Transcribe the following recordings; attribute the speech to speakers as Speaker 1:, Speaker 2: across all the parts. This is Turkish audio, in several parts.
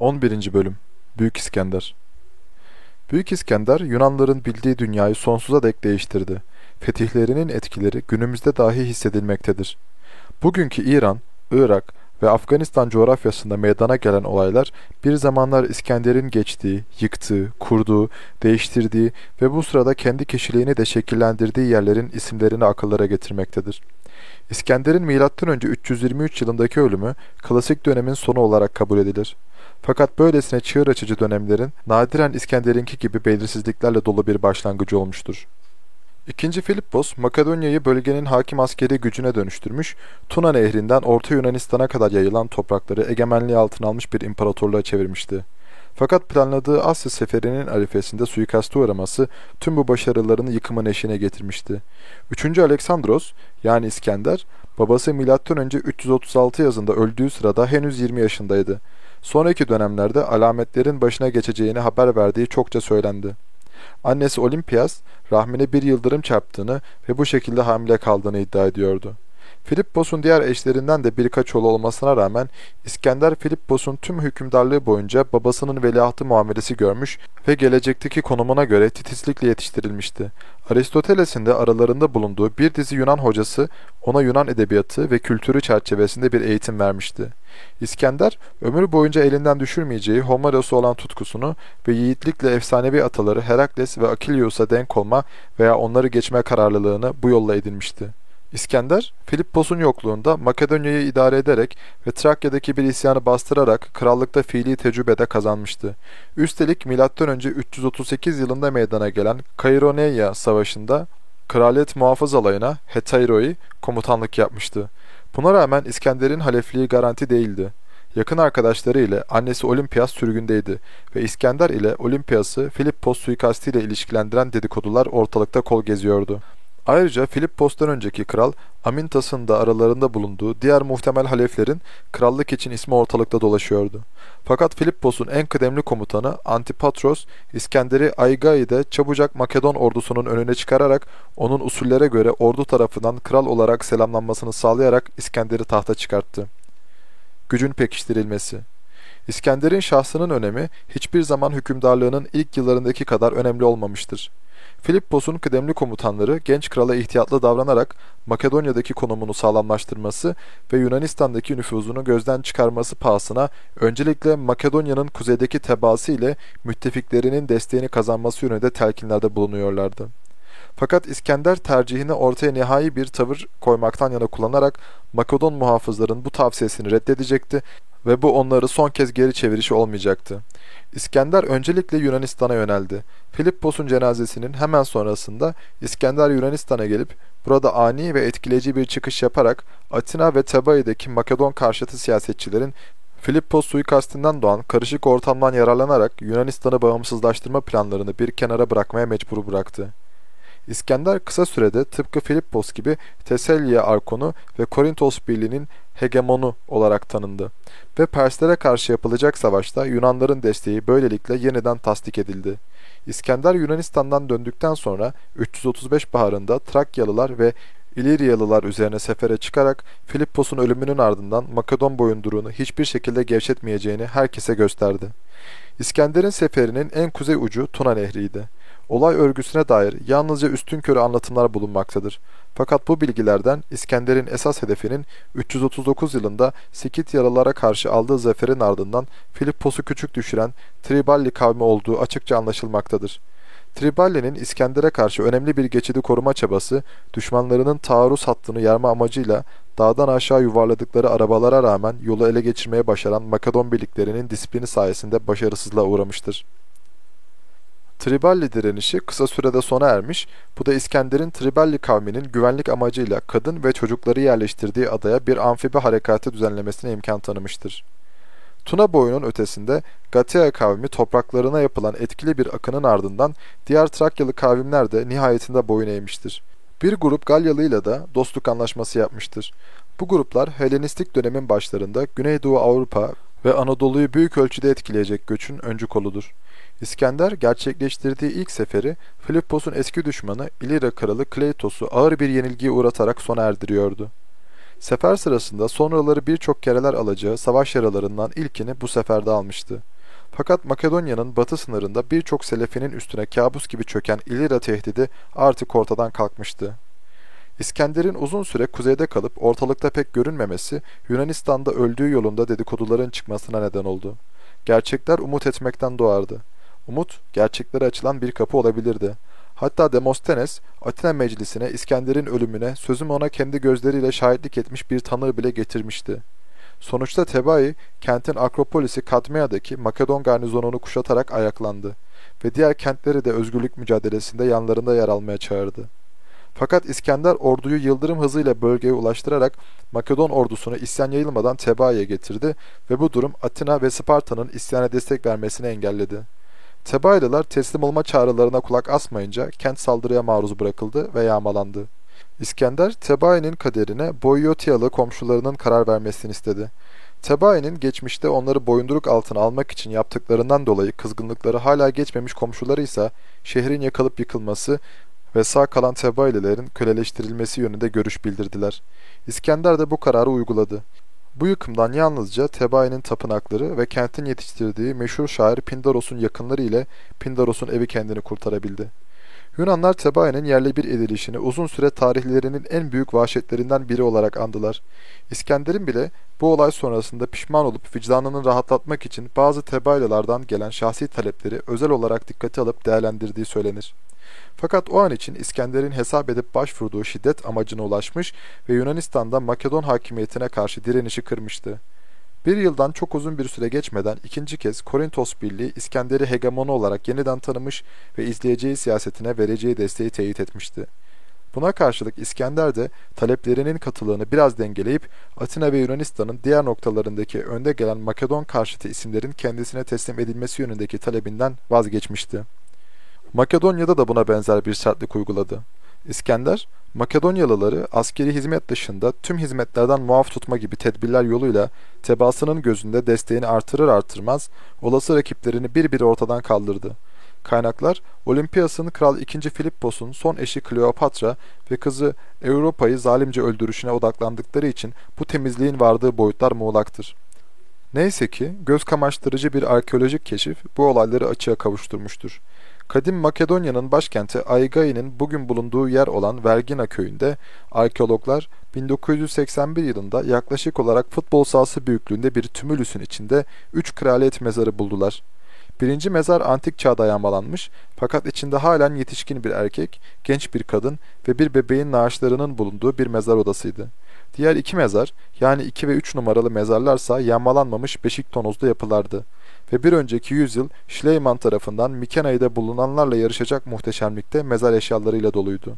Speaker 1: 11. Bölüm Büyük İskender Büyük İskender, Yunanların bildiği dünyayı sonsuza dek değiştirdi. Fetihlerinin etkileri günümüzde dahi hissedilmektedir. Bugünkü İran, Irak ve Afganistan coğrafyasında meydana gelen olaylar bir zamanlar İskender'in geçtiği, yıktığı, kurduğu, değiştirdiği ve bu sırada kendi kişiliğini de şekillendirdiği yerlerin isimlerini akıllara getirmektedir. İskender'in M.Ö. 323 yılındaki ölümü klasik dönemin sonu olarak kabul edilir. Fakat böylesine çığır açıcı dönemlerin nadiren İskender'inki gibi belirsizliklerle dolu bir başlangıcı olmuştur. İkinci Filippos, Makedonya'yı bölgenin hakim askeri gücüne dönüştürmüş, Tuna nehrinden Orta Yunanistan'a kadar yayılan toprakları egemenliği altına almış bir imparatorluğa çevirmişti. Fakat planladığı Asya seferinin arifesinde suikasta uğraması tüm bu başarılarını yıkımın eşiğine getirmişti. Üçüncü Aleksandros yani İskender babası M.Ö. 336 yazında öldüğü sırada henüz 20 yaşındaydı. Sonraki dönemlerde alametlerin başına geçeceğini haber verdiği çokça söylendi. Annesi Olimpias rahmine bir yıldırım çarptığını ve bu şekilde hamile kaldığını iddia ediyordu. Filippos'un diğer eşlerinden de birkaç oğlu olmasına rağmen İskender Filippos'un tüm hükümdarlığı boyunca babasının veliahtı muamelesi görmüş ve gelecekteki konumuna göre titizlikle yetiştirilmişti. Aristoteles'in de aralarında bulunduğu bir dizi Yunan hocası ona Yunan edebiyatı ve kültürü çerçevesinde bir eğitim vermişti. İskender, ömür boyunca elinden düşürmeyeceği Homeros'a olan tutkusunu ve yiğitlikle efsanevi ataları Herakles ve Akilius'a denk olma veya onları geçme kararlılığını bu yolla edinmişti. İskender, Filippos'un yokluğunda Makedonya'yı idare ederek ve Trakya'daki bir isyanı bastırarak krallıkta fiili tecrübede kazanmıştı. Üstelik M.Ö. 338 yılında meydana gelen Kaironeia Savaşı'nda kraliyet muhafız alayına Hetairoi komutanlık yapmıştı. Buna rağmen İskender'in halefliği garanti değildi. Yakın arkadaşları ile annesi Olimpias sürgündeydi ve İskender ile Olimpias'ı Filippos suikastiyle ilişkilendiren dedikodular ortalıkta kol geziyordu. Ayrıca Filippos'tan önceki kral Amintas'ın da aralarında bulunduğu diğer muhtemel haleflerin krallık için ismi ortalıkta dolaşıyordu. Fakat Filippos'un en kıdemli komutanı Antipatros, İskender'i Aygai'de çabucak Makedon ordusunun önüne çıkararak onun usullere göre ordu tarafından kral olarak selamlanmasını sağlayarak İskender'i tahta çıkarttı. Gücün pekiştirilmesi İskender'in şahsının önemi hiçbir zaman hükümdarlığının ilk yıllarındaki kadar önemli olmamıştır. Filippos'un kıdemli komutanları genç krala ihtiyatlı davranarak Makedonya'daki konumunu sağlamlaştırması ve Yunanistan'daki nüfuzunu gözden çıkarması pahasına öncelikle Makedonya'nın kuzeydeki tebaası ile müttefiklerinin desteğini kazanması yönünde telkinlerde bulunuyorlardı. Fakat İskender tercihini ortaya nihai bir tavır koymaktan yana kullanarak Makedon muhafızların bu tavsiyesini reddedecekti ve bu onları son kez geri çevirişi olmayacaktı. İskender öncelikle Yunanistan'a yöneldi. Filippos'un cenazesinin hemen sonrasında İskender Yunanistan'a gelip burada ani ve etkileyici bir çıkış yaparak Atina ve Tebai'deki Makedon karşıtı siyasetçilerin Filippos suikastinden doğan karışık ortamdan yararlanarak Yunanistan'ı bağımsızlaştırma planlarını bir kenara bırakmaya mecbur bıraktı. İskender kısa sürede tıpkı Filippos gibi Teselya Arkonu ve Korintos Birliği'nin hegemonu olarak tanındı ve Perslere karşı yapılacak savaşta Yunanların desteği böylelikle yeniden tasdik edildi. İskender Yunanistan'dan döndükten sonra 335 baharında Trakyalılar ve İliryalılar üzerine sefere çıkarak Filippos'un ölümünün ardından Makedon boyunduruğunu hiçbir şekilde gevşetmeyeceğini herkese gösterdi. İskender'in seferinin en kuzey ucu Tuna Nehri'ydi. Olay örgüsüne dair yalnızca üstün körü anlatımlar bulunmaktadır. Fakat bu bilgilerden İskender'in esas hedefinin 339 yılında Sikityalılara karşı aldığı zaferin ardından Filippos'u küçük düşüren Triballi kavmi olduğu açıkça anlaşılmaktadır. Triballi'nin İskender'e karşı önemli bir geçidi koruma çabası, düşmanlarının taarruz hattını yarma amacıyla dağdan aşağı yuvarladıkları arabalara rağmen yolu ele geçirmeye başaran Makedon birliklerinin disiplini sayesinde başarısızlığa uğramıştır. Triballi direnişi kısa sürede sona ermiş, bu da İskender'in Triballi kavminin güvenlik amacıyla kadın ve çocukları yerleştirdiği adaya bir amfibi harekatı düzenlemesine imkan tanımıştır. Tuna boyunun ötesinde Gatea kavmi topraklarına yapılan etkili bir akının ardından diğer Trakyalı kavimler de nihayetinde boyun eğmiştir. Bir grup Galyalıyla da dostluk anlaşması yapmıştır. Bu gruplar Helenistik dönemin başlarında Güneydoğu Avrupa ve Anadolu'yu büyük ölçüde etkileyecek göçün öncü koludur. İskender gerçekleştirdiği ilk seferi Filippos'un eski düşmanı İlira kralı Kleitos'u ağır bir yenilgiye uğratarak sona erdiriyordu. Sefer sırasında sonraları birçok kereler alacağı savaş yaralarından ilkini bu seferde almıştı. Fakat Makedonya'nın batı sınırında birçok selefinin üstüne kabus gibi çöken İlira tehdidi artık ortadan kalkmıştı. İskender'in uzun süre kuzeyde kalıp ortalıkta pek görünmemesi Yunanistan'da öldüğü yolunda dedikoduların çıkmasına neden oldu. Gerçekler umut etmekten doğardı. Umut, gerçeklere açılan bir kapı olabilirdi. Hatta Demostenes, Atina meclisine İskender'in ölümüne sözüm ona kendi gözleriyle şahitlik etmiş bir tanığı bile getirmişti. Sonuçta Tebai, kentin Akropolisi Kadmea'daki Makedon garnizonunu kuşatarak ayaklandı ve diğer kentleri de özgürlük mücadelesinde yanlarında yer almaya çağırdı. Fakat İskender orduyu yıldırım hızıyla bölgeye ulaştırarak Makedon ordusunu isyan yayılmadan Tebai'ye getirdi ve bu durum Atina ve Sparta'nın isyana destek vermesini engelledi. Tebaililer teslim olma çağrılarına kulak asmayınca kent saldırıya maruz bırakıldı ve yağmalandı. İskender, Tebai'nin kaderine Boyotiyalı komşularının karar vermesini istedi. Tebai'nin geçmişte onları boyunduruk altına almak için yaptıklarından dolayı kızgınlıkları hala geçmemiş komşuları ise şehrin yakılıp yıkılması ve sağ kalan Tebaililerin köleleştirilmesi yönünde görüş bildirdiler. İskender de bu kararı uyguladı. Bu yıkımdan yalnızca Tebai'nin tapınakları ve kentin yetiştirdiği meşhur şair Pindaros'un yakınları ile Pindaros'un evi kendini kurtarabildi. Yunanlar Tebai'nin yerli bir edilişini uzun süre tarihlerinin en büyük vahşetlerinden biri olarak andılar. İskender'in bile bu olay sonrasında pişman olup vicdanını rahatlatmak için bazı Tebaililerden gelen şahsi talepleri özel olarak dikkate alıp değerlendirdiği söylenir. Fakat o an için İskender'in hesap edip başvurduğu şiddet amacına ulaşmış ve Yunanistan'da Makedon hakimiyetine karşı direnişi kırmıştı. Bir yıldan çok uzun bir süre geçmeden ikinci kez Korintos Birliği İskender'i hegemonu olarak yeniden tanımış ve izleyeceği siyasetine vereceği desteği teyit etmişti. Buna karşılık İskender de taleplerinin katılığını biraz dengeleyip Atina ve Yunanistan'ın diğer noktalarındaki önde gelen Makedon karşıtı isimlerin kendisine teslim edilmesi yönündeki talebinden vazgeçmişti. Makedonya'da da buna benzer bir sertlik uyguladı. İskender, Makedonyalıları askeri hizmet dışında tüm hizmetlerden muaf tutma gibi tedbirler yoluyla tebaasının gözünde desteğini artırır artırmaz olası rakiplerini bir bir ortadan kaldırdı. Kaynaklar, Olimpiyas'ın Kral II. Filippos'un son eşi Kleopatra ve kızı Europa'yı zalimce öldürüşüne odaklandıkları için bu temizliğin vardığı boyutlar muğlaktır. Neyse ki göz kamaştırıcı bir arkeolojik keşif bu olayları açığa kavuşturmuştur. Kadim Makedonya'nın başkenti Aigai'nin bugün bulunduğu yer olan Vergina köyünde arkeologlar 1981 yılında yaklaşık olarak futbol sahası büyüklüğünde bir tümülüsün içinde 3 kraliyet mezarı buldular. Birinci mezar antik çağda yağmalanmış fakat içinde halen yetişkin bir erkek, genç bir kadın ve bir bebeğin naaşlarının bulunduğu bir mezar odasıydı. Diğer iki mezar yani 2 ve 3 numaralı mezarlarsa yağmalanmamış beşik tonozlu yapılardı ve bir önceki yüzyıl Schleyman tarafından Mikena'da bulunanlarla yarışacak muhteşemlikte mezar eşyalarıyla doluydu.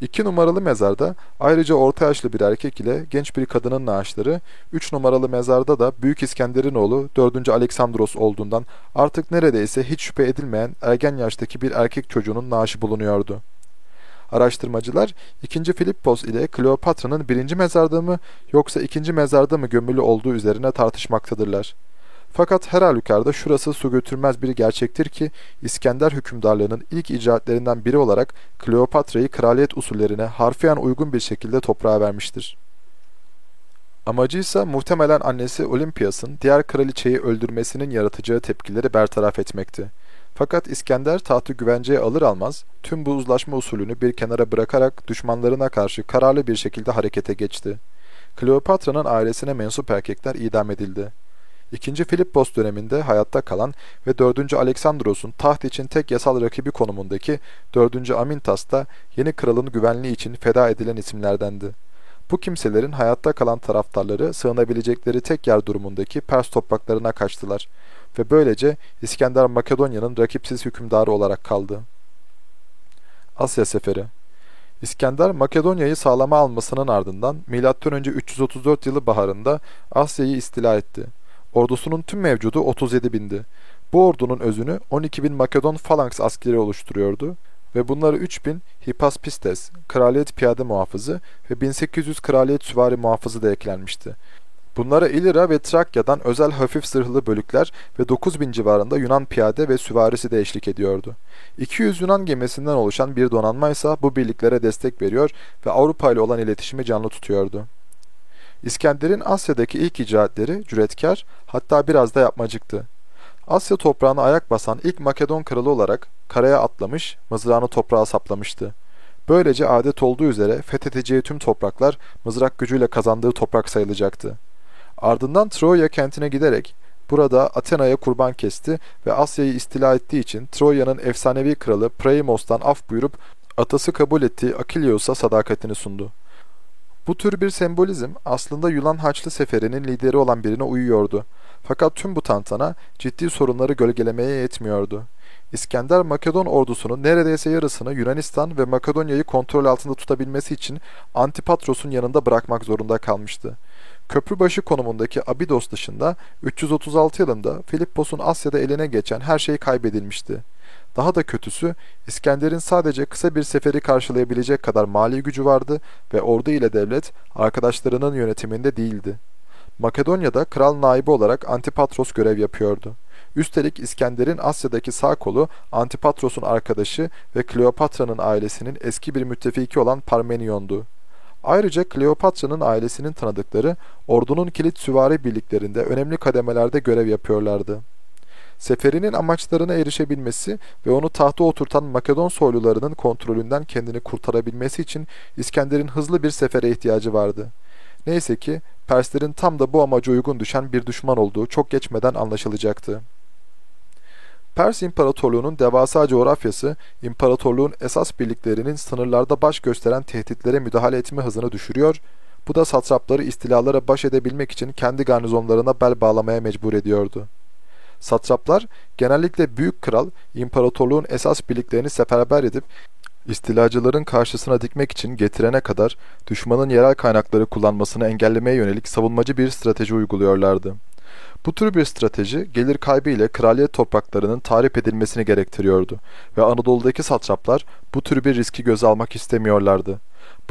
Speaker 1: İki numaralı mezarda ayrıca orta yaşlı bir erkek ile genç bir kadının naaşları, üç numaralı mezarda da Büyük İskender'in oğlu 4. Aleksandros olduğundan artık neredeyse hiç şüphe edilmeyen ergen yaştaki bir erkek çocuğunun naaşı bulunuyordu. Araştırmacılar 2. Filippos ile Kleopatra'nın birinci mezarda mı yoksa ikinci mezarda mı gömülü olduğu üzerine tartışmaktadırlar. Fakat her halükarda şurası su götürmez bir gerçektir ki İskender hükümdarlığının ilk icraatlerinden biri olarak Kleopatra'yı kraliyet usullerine harfiyen uygun bir şekilde toprağa vermiştir. Amacı ise muhtemelen annesi Olimpias'ın diğer kraliçeyi öldürmesinin yaratacağı tepkileri bertaraf etmekti. Fakat İskender tahtı güvenceye alır almaz tüm bu uzlaşma usulünü bir kenara bırakarak düşmanlarına karşı kararlı bir şekilde harekete geçti. Kleopatra'nın ailesine mensup erkekler idam edildi. İkinci Filippos döneminde hayatta kalan ve 4. Aleksandros'un taht için tek yasal rakibi konumundaki 4. Amintas da yeni kralın güvenliği için feda edilen isimlerdendi. Bu kimselerin hayatta kalan taraftarları sığınabilecekleri tek yer durumundaki Pers topraklarına kaçtılar ve böylece İskender Makedonya'nın rakipsiz hükümdarı olarak kaldı. Asya Seferi İskender Makedonya'yı sağlama almasının ardından M.Ö. 334 yılı baharında Asya'yı istila etti. Ordusunun tüm mevcudu 37 bindi. Bu ordunun özünü 12 bin Makedon falanks askeri oluşturuyordu ve bunları 3 bin Hipaspistes, kraliyet piyade muhafızı ve 1800 kraliyet süvari muhafızı da eklenmişti. Bunlara İlira ve Trakya'dan özel hafif zırhlı bölükler ve 9000 civarında Yunan piyade ve süvarisi de eşlik ediyordu. 200 Yunan gemisinden oluşan bir donanma ise bu birliklere destek veriyor ve Avrupa ile olan iletişimi canlı tutuyordu. İskender'in Asya'daki ilk icraatleri cüretkar hatta biraz da yapmacıktı. Asya toprağına ayak basan ilk Makedon kralı olarak karaya atlamış, mızrağını toprağa saplamıştı. Böylece adet olduğu üzere fethedeceği tüm topraklar mızrak gücüyle kazandığı toprak sayılacaktı. Ardından Troya kentine giderek burada Athena'ya kurban kesti ve Asya'yı istila ettiği için Troya'nın efsanevi kralı Priamos'tan af buyurup atası kabul ettiği Akilios'a sadakatini sundu. Bu tür bir sembolizm aslında Yunan Haçlı Seferi'nin lideri olan birine uyuyordu. Fakat tüm bu tantana ciddi sorunları gölgelemeye yetmiyordu. İskender Makedon ordusunun neredeyse yarısını Yunanistan ve Makedonya'yı kontrol altında tutabilmesi için Antipatros'un yanında bırakmak zorunda kalmıştı. Köprübaşı konumundaki Abidos dışında 336 yılında Filippos'un Asya'da eline geçen her şey kaybedilmişti. Daha da kötüsü İskender'in sadece kısa bir seferi karşılayabilecek kadar mali gücü vardı ve ordu ile devlet arkadaşlarının yönetiminde değildi. Makedonya'da kral naibi olarak Antipatros görev yapıyordu. Üstelik İskender'in Asya'daki sağ kolu Antipatros'un arkadaşı ve Kleopatra'nın ailesinin eski bir müttefiki olan Parmenion'du. Ayrıca Kleopatra'nın ailesinin tanıdıkları ordunun kilit süvari birliklerinde önemli kademelerde görev yapıyorlardı. Seferinin amaçlarına erişebilmesi ve onu tahta oturtan Makedon soylularının kontrolünden kendini kurtarabilmesi için İskender'in hızlı bir sefere ihtiyacı vardı. Neyse ki Perslerin tam da bu amaca uygun düşen bir düşman olduğu çok geçmeden anlaşılacaktı. Pers İmparatorluğu'nun devasa coğrafyası, imparatorluğun esas birliklerinin sınırlarda baş gösteren tehditlere müdahale etme hızını düşürüyor, bu da satrapları istilalara baş edebilmek için kendi garnizonlarına bel bağlamaya mecbur ediyordu. Satraplar genellikle büyük kral, imparatorluğun esas birliklerini seferber edip istilacıların karşısına dikmek için getirene kadar düşmanın yerel kaynakları kullanmasını engellemeye yönelik savunmacı bir strateji uyguluyorlardı. Bu tür bir strateji gelir kaybı ile kraliyet topraklarının tarif edilmesini gerektiriyordu ve Anadolu'daki satraplar bu tür bir riski göze almak istemiyorlardı.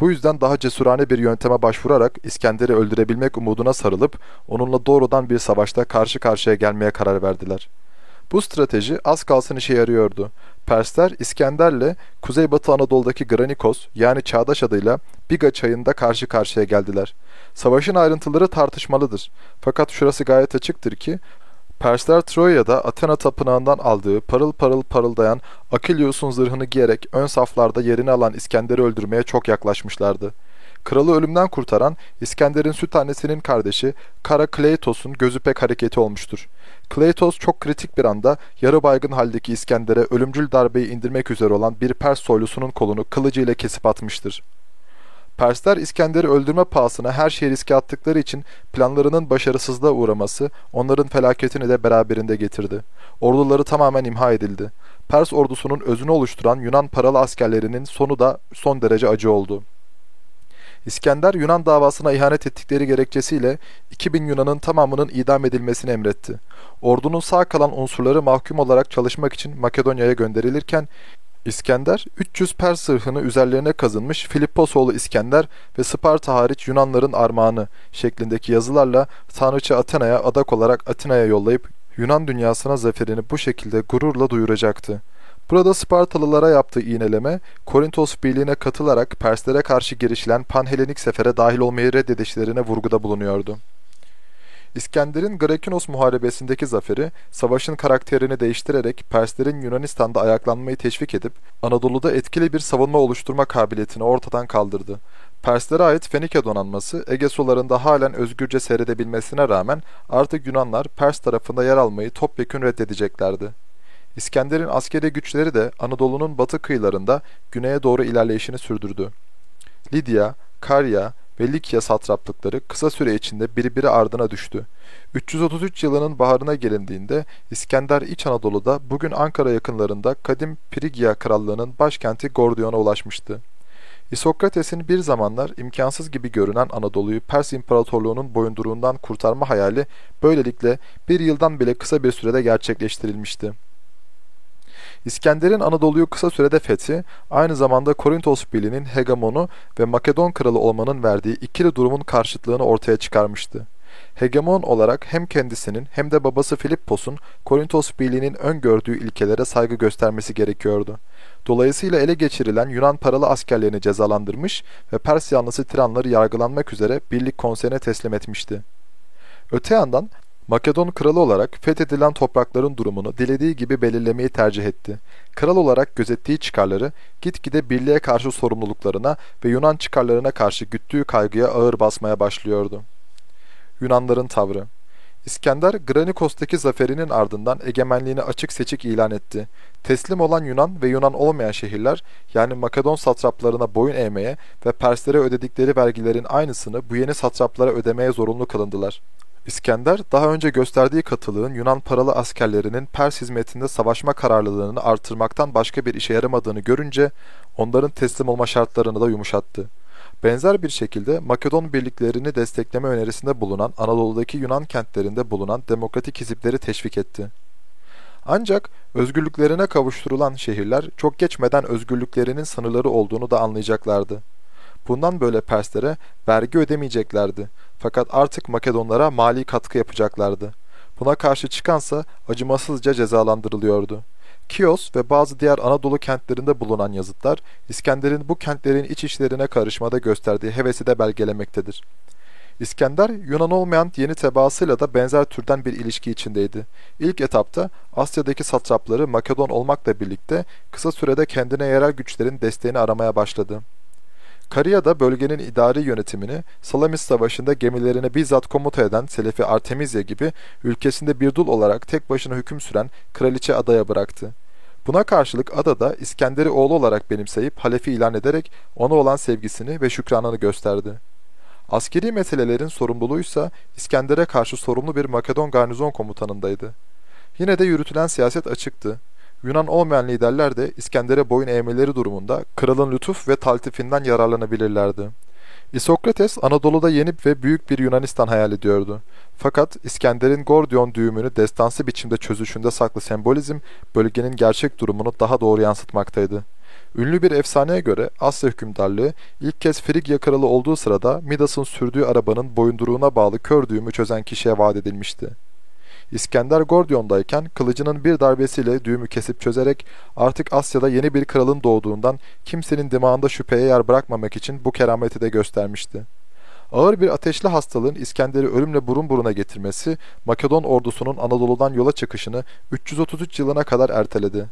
Speaker 1: Bu yüzden daha cesurane bir yönteme başvurarak İskender'i öldürebilmek umuduna sarılıp onunla doğrudan bir savaşta karşı karşıya gelmeye karar verdiler. Bu strateji az kalsın işe yarıyordu. Persler İskender'le Kuzeybatı Anadolu'daki Granikos yani çağdaş adıyla Biga çayında karşı karşıya geldiler. Savaşın ayrıntıları tartışmalıdır. Fakat şurası gayet açıktır ki Persler Troya'da Athena tapınağından aldığı parıl parıl parıldayan Akilios'un zırhını giyerek ön saflarda yerini alan İskender'i öldürmeye çok yaklaşmışlardı. Kralı ölümden kurtaran İskender'in süt annesinin kardeşi Kara Kleitos'un gözü pek hareketi olmuştur. Kleitos çok kritik bir anda yarı baygın haldeki İskender'e ölümcül darbeyi indirmek üzere olan bir Pers soylusunun kolunu kılıcıyla kesip atmıştır. Persler İskender'i öldürme pahasına her şeyi riske attıkları için planlarının başarısızlığa uğraması onların felaketini de beraberinde getirdi. Orduları tamamen imha edildi. Pers ordusunun özünü oluşturan Yunan paralı askerlerinin sonu da son derece acı oldu. İskender Yunan davasına ihanet ettikleri gerekçesiyle 2000 Yunan'ın tamamının idam edilmesini emretti. Ordunun sağ kalan unsurları mahkum olarak çalışmak için Makedonya'ya gönderilirken İskender 300 Pers sırhını üzerlerine kazınmış Filipposoğlu İskender ve Sparta hariç Yunanların armağanı şeklindeki yazılarla Tanrıça Athena'ya adak olarak Atina'ya yollayıp Yunan dünyasına zaferini bu şekilde gururla duyuracaktı. Burada Spartalılara yaptığı iğneleme, Korintos Birliği'ne katılarak Perslere karşı girişilen Panhelenik sefere dahil olmayı reddedişlerine vurguda bulunuyordu. İskender'in Grakinos muharebesindeki zaferi, savaşın karakterini değiştirerek Perslerin Yunanistan'da ayaklanmayı teşvik edip Anadolu'da etkili bir savunma oluşturma kabiliyetini ortadan kaldırdı. Perslere ait Fenike donanması Ege sularında halen özgürce seyredebilmesine rağmen artık Yunanlar Pers tarafında yer almayı topyekün reddedeceklerdi. İskender'in askeri güçleri de Anadolu'nun batı kıyılarında güneye doğru ilerleyişini sürdürdü. Lidya, Karya ve Likya satraplıkları kısa süre içinde birbiri ardına düştü. 333 yılının baharına gelindiğinde İskender İç Anadolu'da bugün Ankara yakınlarında kadim Prigya krallığının başkenti Gordion'a ulaşmıştı. İsokrates'in bir zamanlar imkansız gibi görünen Anadolu'yu Pers İmparatorluğu'nun boyunduruğundan kurtarma hayali böylelikle bir yıldan bile kısa bir sürede gerçekleştirilmişti. İskender'in Anadolu'yu kısa sürede fethi, aynı zamanda Korintos Birliği'nin hegemonu ve Makedon kralı olmanın verdiği ikili durumun karşıtlığını ortaya çıkarmıştı. Hegemon olarak hem kendisinin hem de babası Filippos'un Korintos Birliği'nin öngördüğü ilkelere saygı göstermesi gerekiyordu. Dolayısıyla ele geçirilen Yunan paralı askerlerini cezalandırmış ve Pers yanlısı tiranları yargılanmak üzere birlik konseyine teslim etmişti. Öte yandan Makedon kralı olarak fethedilen toprakların durumunu dilediği gibi belirlemeyi tercih etti. Kral olarak gözettiği çıkarları gitgide birliğe karşı sorumluluklarına ve Yunan çıkarlarına karşı güttüğü kaygıya ağır basmaya başlıyordu. Yunanların tavrı İskender, Granikos'taki zaferinin ardından egemenliğini açık seçik ilan etti. Teslim olan Yunan ve Yunan olmayan şehirler, yani Makedon satraplarına boyun eğmeye ve Perslere ödedikleri vergilerin aynısını bu yeni satraplara ödemeye zorunlu kılındılar. İskender, daha önce gösterdiği katılığın Yunan paralı askerlerinin Pers hizmetinde savaşma kararlılığını artırmaktan başka bir işe yaramadığını görünce, onların teslim olma şartlarını da yumuşattı. Benzer bir şekilde Makedon birliklerini destekleme önerisinde bulunan Anadolu'daki Yunan kentlerinde bulunan demokratik hizipleri teşvik etti. Ancak özgürlüklerine kavuşturulan şehirler çok geçmeden özgürlüklerinin sınırları olduğunu da anlayacaklardı. Bundan böyle Perslere vergi ödemeyeceklerdi fakat artık Makedonlara mali katkı yapacaklardı. Buna karşı çıkansa acımasızca cezalandırılıyordu. Kios ve bazı diğer Anadolu kentlerinde bulunan yazıtlar, İskender'in bu kentlerin iç işlerine karışmada gösterdiği hevesi de belgelemektedir. İskender, Yunan olmayan yeni tebaasıyla da benzer türden bir ilişki içindeydi. İlk etapta Asya'daki satrapları Makedon olmakla birlikte kısa sürede kendine yerel güçlerin desteğini aramaya başladı. Kariya'da bölgenin idari yönetimini Salamis Savaşı'nda gemilerine bizzat komuta eden Selefi Artemizya gibi ülkesinde bir dul olarak tek başına hüküm süren kraliçe adaya bıraktı. Buna karşılık adada İskender'i oğlu olarak benimseyip halefi ilan ederek ona olan sevgisini ve şükranını gösterdi. Askeri meselelerin sorumluluğuysa İskender'e karşı sorumlu bir Makedon garnizon komutanındaydı. Yine de yürütülen siyaset açıktı. Yunan olmayan liderler de İskender'e boyun eğmeleri durumunda kralın lütuf ve taltifinden yararlanabilirlerdi. İsokrates Anadolu'da yeni ve büyük bir Yunanistan hayal ediyordu. Fakat İskender'in Gordion düğümünü destansı biçimde çözüşünde saklı sembolizm bölgenin gerçek durumunu daha doğru yansıtmaktaydı. Ünlü bir efsaneye göre Asya hükümdarlığı ilk kez Frigya kralı olduğu sırada Midas'ın sürdüğü arabanın boyunduruğuna bağlı kör düğümü çözen kişiye vaat edilmişti. İskender Gordion'dayken kılıcının bir darbesiyle düğümü kesip çözerek artık Asya'da yeni bir kralın doğduğundan kimsenin dimağında şüpheye yer bırakmamak için bu kerameti de göstermişti. Ağır bir ateşli hastalığın İskender'i ölümle burun buruna getirmesi Makedon ordusunun Anadolu'dan yola çıkışını 333 yılına kadar erteledi.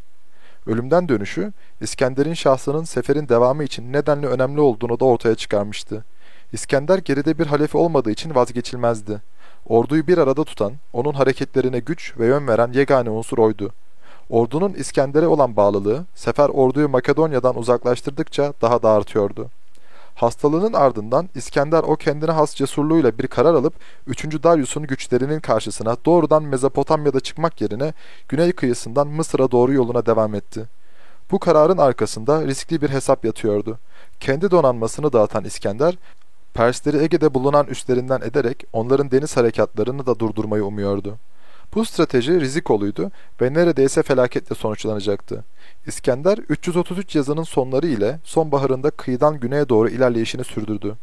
Speaker 1: Ölümden dönüşü İskender'in şahsının seferin devamı için nedenli önemli olduğunu da ortaya çıkarmıştı. İskender geride bir halefi olmadığı için vazgeçilmezdi. Orduyu bir arada tutan, onun hareketlerine güç ve yön veren yegane unsur oydu. Ordunun İskender'e olan bağlılığı, sefer orduyu Makedonya'dan uzaklaştırdıkça daha da artıyordu. Hastalığının ardından İskender o kendine has cesurluğuyla bir karar alıp 3. Darius'un güçlerinin karşısına doğrudan Mezopotamya'da çıkmak yerine güney kıyısından Mısır'a doğru yoluna devam etti. Bu kararın arkasında riskli bir hesap yatıyordu. Kendi donanmasını dağıtan İskender, Persleri Ege'de bulunan üstlerinden ederek onların deniz harekatlarını da durdurmayı umuyordu. Bu strateji rizikoluydu ve neredeyse felaketle sonuçlanacaktı. İskender 333 yazının sonları ile sonbaharında kıyıdan güneye doğru ilerleyişini sürdürdü.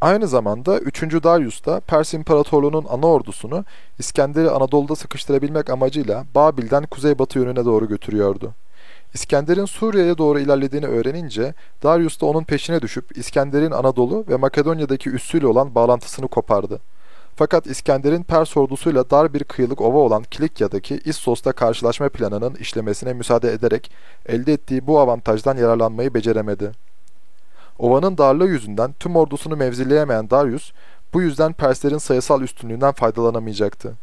Speaker 1: Aynı zamanda 3. Darius da Pers İmparatorluğu'nun ana ordusunu İskender'i Anadolu'da sıkıştırabilmek amacıyla Babil'den kuzeybatı yönüne doğru götürüyordu. İskender'in Suriye'ye doğru ilerlediğini öğrenince Darius da onun peşine düşüp İskender'in Anadolu ve Makedonya'daki üssüyle olan bağlantısını kopardı. Fakat İskender'in Pers ordusuyla dar bir kıyılık ova olan Kilikya'daki Issos'ta karşılaşma planının işlemesine müsaade ederek elde ettiği bu avantajdan yararlanmayı beceremedi. Ovanın darlığı yüzünden tüm ordusunu mevzileyemeyen Darius, bu yüzden Perslerin sayısal üstünlüğünden faydalanamayacaktı.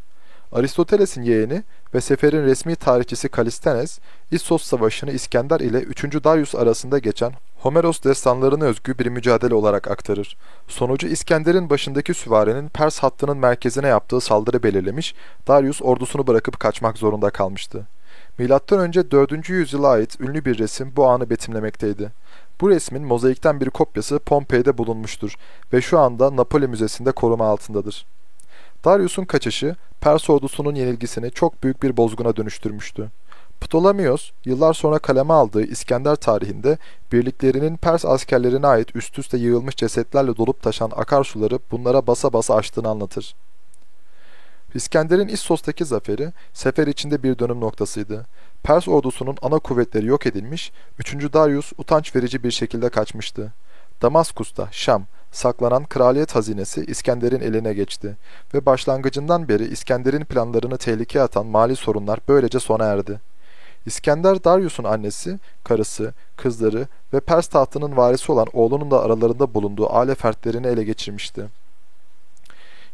Speaker 1: Aristoteles'in yeğeni ve seferin resmi tarihçisi Kalistenes, İssos Savaşı'nı İskender ile 3. Darius arasında geçen Homeros destanlarına özgü bir mücadele olarak aktarır. Sonucu İskender'in başındaki süvarinin Pers hattının merkezine yaptığı saldırı belirlemiş, Darius ordusunu bırakıp kaçmak zorunda kalmıştı. Milattan önce 4. yüzyıla ait ünlü bir resim bu anı betimlemekteydi. Bu resmin mozaikten bir kopyası Pompei'de bulunmuştur ve şu anda Napoli Müzesi'nde koruma altındadır. Darius'un kaçışı Pers ordusunun yenilgisini çok büyük bir bozguna dönüştürmüştü. Ptolemios, yıllar sonra kaleme aldığı İskender tarihinde birliklerinin Pers askerlerine ait üst üste yığılmış cesetlerle dolup taşan akarsuları bunlara basa basa açtığını anlatır. İskender'in İssos'taki zaferi, sefer içinde bir dönüm noktasıydı. Pers ordusunun ana kuvvetleri yok edilmiş, 3. Darius utanç verici bir şekilde kaçmıştı. Damaskus'ta, Şam, saklanan kraliyet hazinesi İskender'in eline geçti ve başlangıcından beri İskender'in planlarını tehlikeye atan mali sorunlar böylece sona erdi. İskender Darius'un annesi, karısı, kızları ve Pers tahtının varisi olan oğlunun da aralarında bulunduğu aile fertlerini ele geçirmişti.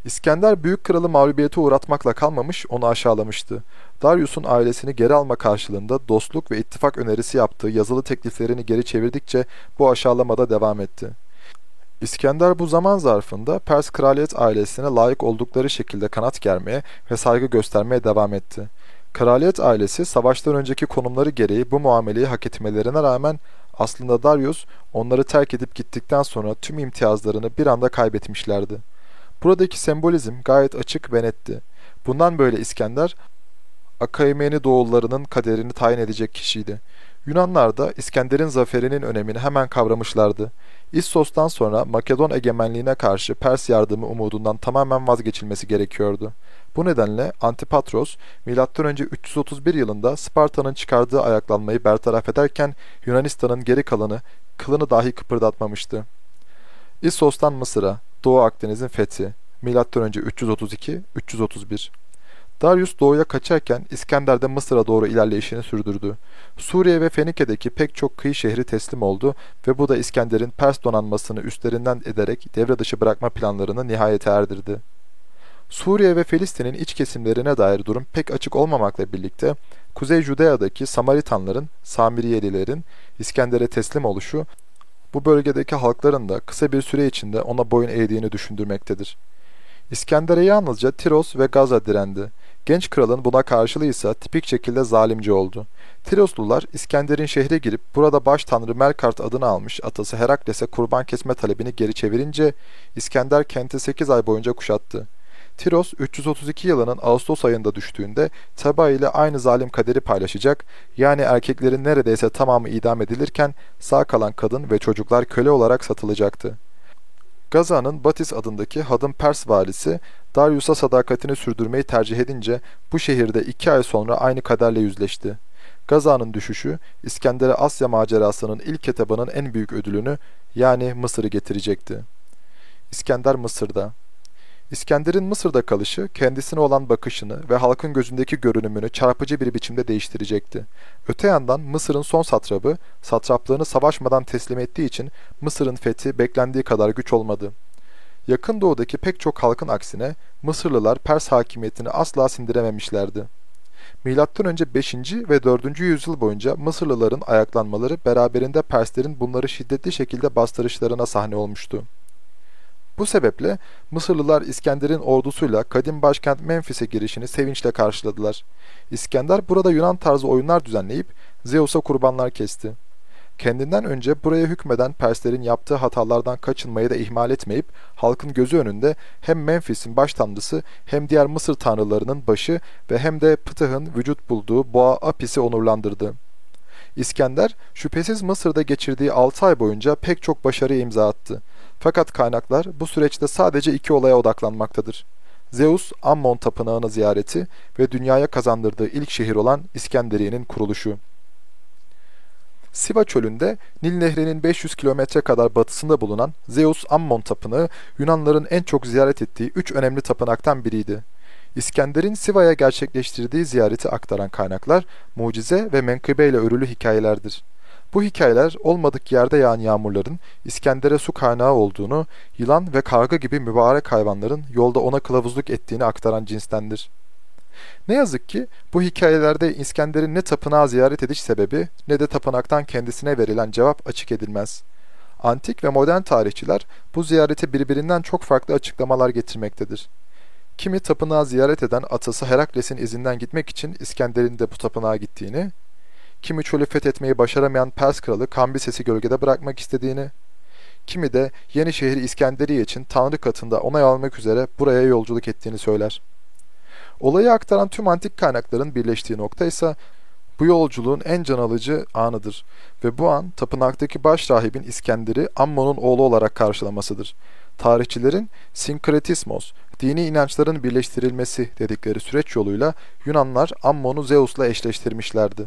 Speaker 1: İskender büyük kralı mağlubiyete uğratmakla kalmamış, onu aşağılamıştı. Darius'un ailesini geri alma karşılığında dostluk ve ittifak önerisi yaptığı yazılı tekliflerini geri çevirdikçe bu aşağılamada devam etti. İskender bu zaman zarfında Pers kraliyet ailesine layık oldukları şekilde kanat germeye ve saygı göstermeye devam etti. Kraliyet ailesi savaştan önceki konumları gereği bu muameleyi hak etmelerine rağmen aslında Darius onları terk edip gittikten sonra tüm imtiyazlarını bir anda kaybetmişlerdi. Buradaki sembolizm gayet açık ve netti. Bundan böyle İskender, Akaimeni doğullarının kaderini tayin edecek kişiydi. Yunanlar da İskender'in zaferinin önemini hemen kavramışlardı. İssos'tan sonra Makedon egemenliğine karşı Pers yardımı umudundan tamamen vazgeçilmesi gerekiyordu. Bu nedenle Antipatros, M.Ö. 331 yılında Sparta'nın çıkardığı ayaklanmayı bertaraf ederken Yunanistan'ın geri kalanı kılını dahi kıpırdatmamıştı. İssos'tan Mısır'a, Doğu Akdeniz'in fethi, M.Ö. 332-331 Darius doğuya kaçarken İskender de Mısır'a doğru ilerleyişini sürdürdü. Suriye ve Fenike'deki pek çok kıyı şehri teslim oldu ve bu da İskender'in Pers donanmasını üstlerinden ederek devre dışı bırakma planlarını nihayete erdirdi. Suriye ve Filistin'in iç kesimlerine dair durum pek açık olmamakla birlikte Kuzey Judea'daki Samaritanların, Samiriyelilerin İskender'e teslim oluşu bu bölgedeki halkların da kısa bir süre içinde ona boyun eğdiğini düşündürmektedir. İskender'e yalnızca Tiros ve Gaza direndi. Genç kralın buna karşılığı ise tipik şekilde zalimci oldu. Tiroslular İskender'in şehre girip burada baş tanrı Melkart adını almış atası Herakles'e kurban kesme talebini geri çevirince İskender kenti 8 ay boyunca kuşattı. Tiros 332 yılının Ağustos ayında düştüğünde Teba ile aynı zalim kaderi paylaşacak, yani erkeklerin neredeyse tamamı idam edilirken sağ kalan kadın ve çocuklar köle olarak satılacaktı. Gaza'nın Batis adındaki Hadım Pers valisi Darius'a sadakatini sürdürmeyi tercih edince bu şehirde iki ay sonra aynı kaderle yüzleşti. Gaza'nın düşüşü İskender'e Asya macerasının ilk etabının en büyük ödülünü yani Mısır'ı getirecekti. İskender Mısır'da İskender'in Mısır'da kalışı kendisine olan bakışını ve halkın gözündeki görünümünü çarpıcı bir biçimde değiştirecekti. Öte yandan Mısır'ın son satrabı satraplığını savaşmadan teslim ettiği için Mısır'ın fethi beklendiği kadar güç olmadı. Yakın doğudaki pek çok halkın aksine Mısırlılar Pers hakimiyetini asla sindirememişlerdi. önce 5. ve 4. yüzyıl boyunca Mısırlıların ayaklanmaları beraberinde Perslerin bunları şiddetli şekilde bastırışlarına sahne olmuştu. Bu sebeple Mısırlılar İskender'in ordusuyla kadim başkent Memphis'e girişini sevinçle karşıladılar. İskender burada Yunan tarzı oyunlar düzenleyip Zeus'a kurbanlar kesti. Kendinden önce buraya hükmeden Perslerin yaptığı hatalardan kaçınmayı da ihmal etmeyip halkın gözü önünde hem Memphis'in baş tanrısı hem diğer Mısır tanrılarının başı ve hem de Ptah'ın vücut bulduğu boğa Apis'i onurlandırdı. İskender şüphesiz Mısır'da geçirdiği 6 ay boyunca pek çok başarı imza attı. Fakat kaynaklar bu süreçte sadece iki olaya odaklanmaktadır. Zeus, Ammon tapınağını ziyareti ve dünyaya kazandırdığı ilk şehir olan İskenderiye'nin kuruluşu. Siva çölünde Nil Nehri'nin 500 kilometre kadar batısında bulunan Zeus Ammon Tapınağı Yunanların en çok ziyaret ettiği üç önemli tapınaktan biriydi. İskender'in Siva'ya gerçekleştirdiği ziyareti aktaran kaynaklar mucize ve menkıbeyle örülü hikayelerdir. Bu hikayeler olmadık yerde yağan yağmurların İskender'e su kaynağı olduğunu, yılan ve karga gibi mübarek hayvanların yolda ona kılavuzluk ettiğini aktaran cinstendir. Ne yazık ki bu hikayelerde İskender'in ne tapınağı ziyaret ediş sebebi ne de tapınaktan kendisine verilen cevap açık edilmez. Antik ve modern tarihçiler bu ziyarete birbirinden çok farklı açıklamalar getirmektedir. Kimi tapınağı ziyaret eden atası Herakles'in izinden gitmek için İskender'in de bu tapınağa gittiğini, kimi çölü fethetmeyi başaramayan Pers kralı Kambises'i gölgede bırakmak istediğini, kimi de yeni şehri İskenderiye için Tanrı katında onay almak üzere buraya yolculuk ettiğini söyler. Olayı aktaran tüm antik kaynakların birleştiği nokta ise bu yolculuğun en can alıcı anıdır ve bu an tapınaktaki baş rahibin İskender'i Ammon'un oğlu olarak karşılamasıdır. Tarihçilerin sinkretismos, dini inançların birleştirilmesi dedikleri süreç yoluyla Yunanlar Ammon'u Zeus'la eşleştirmişlerdi.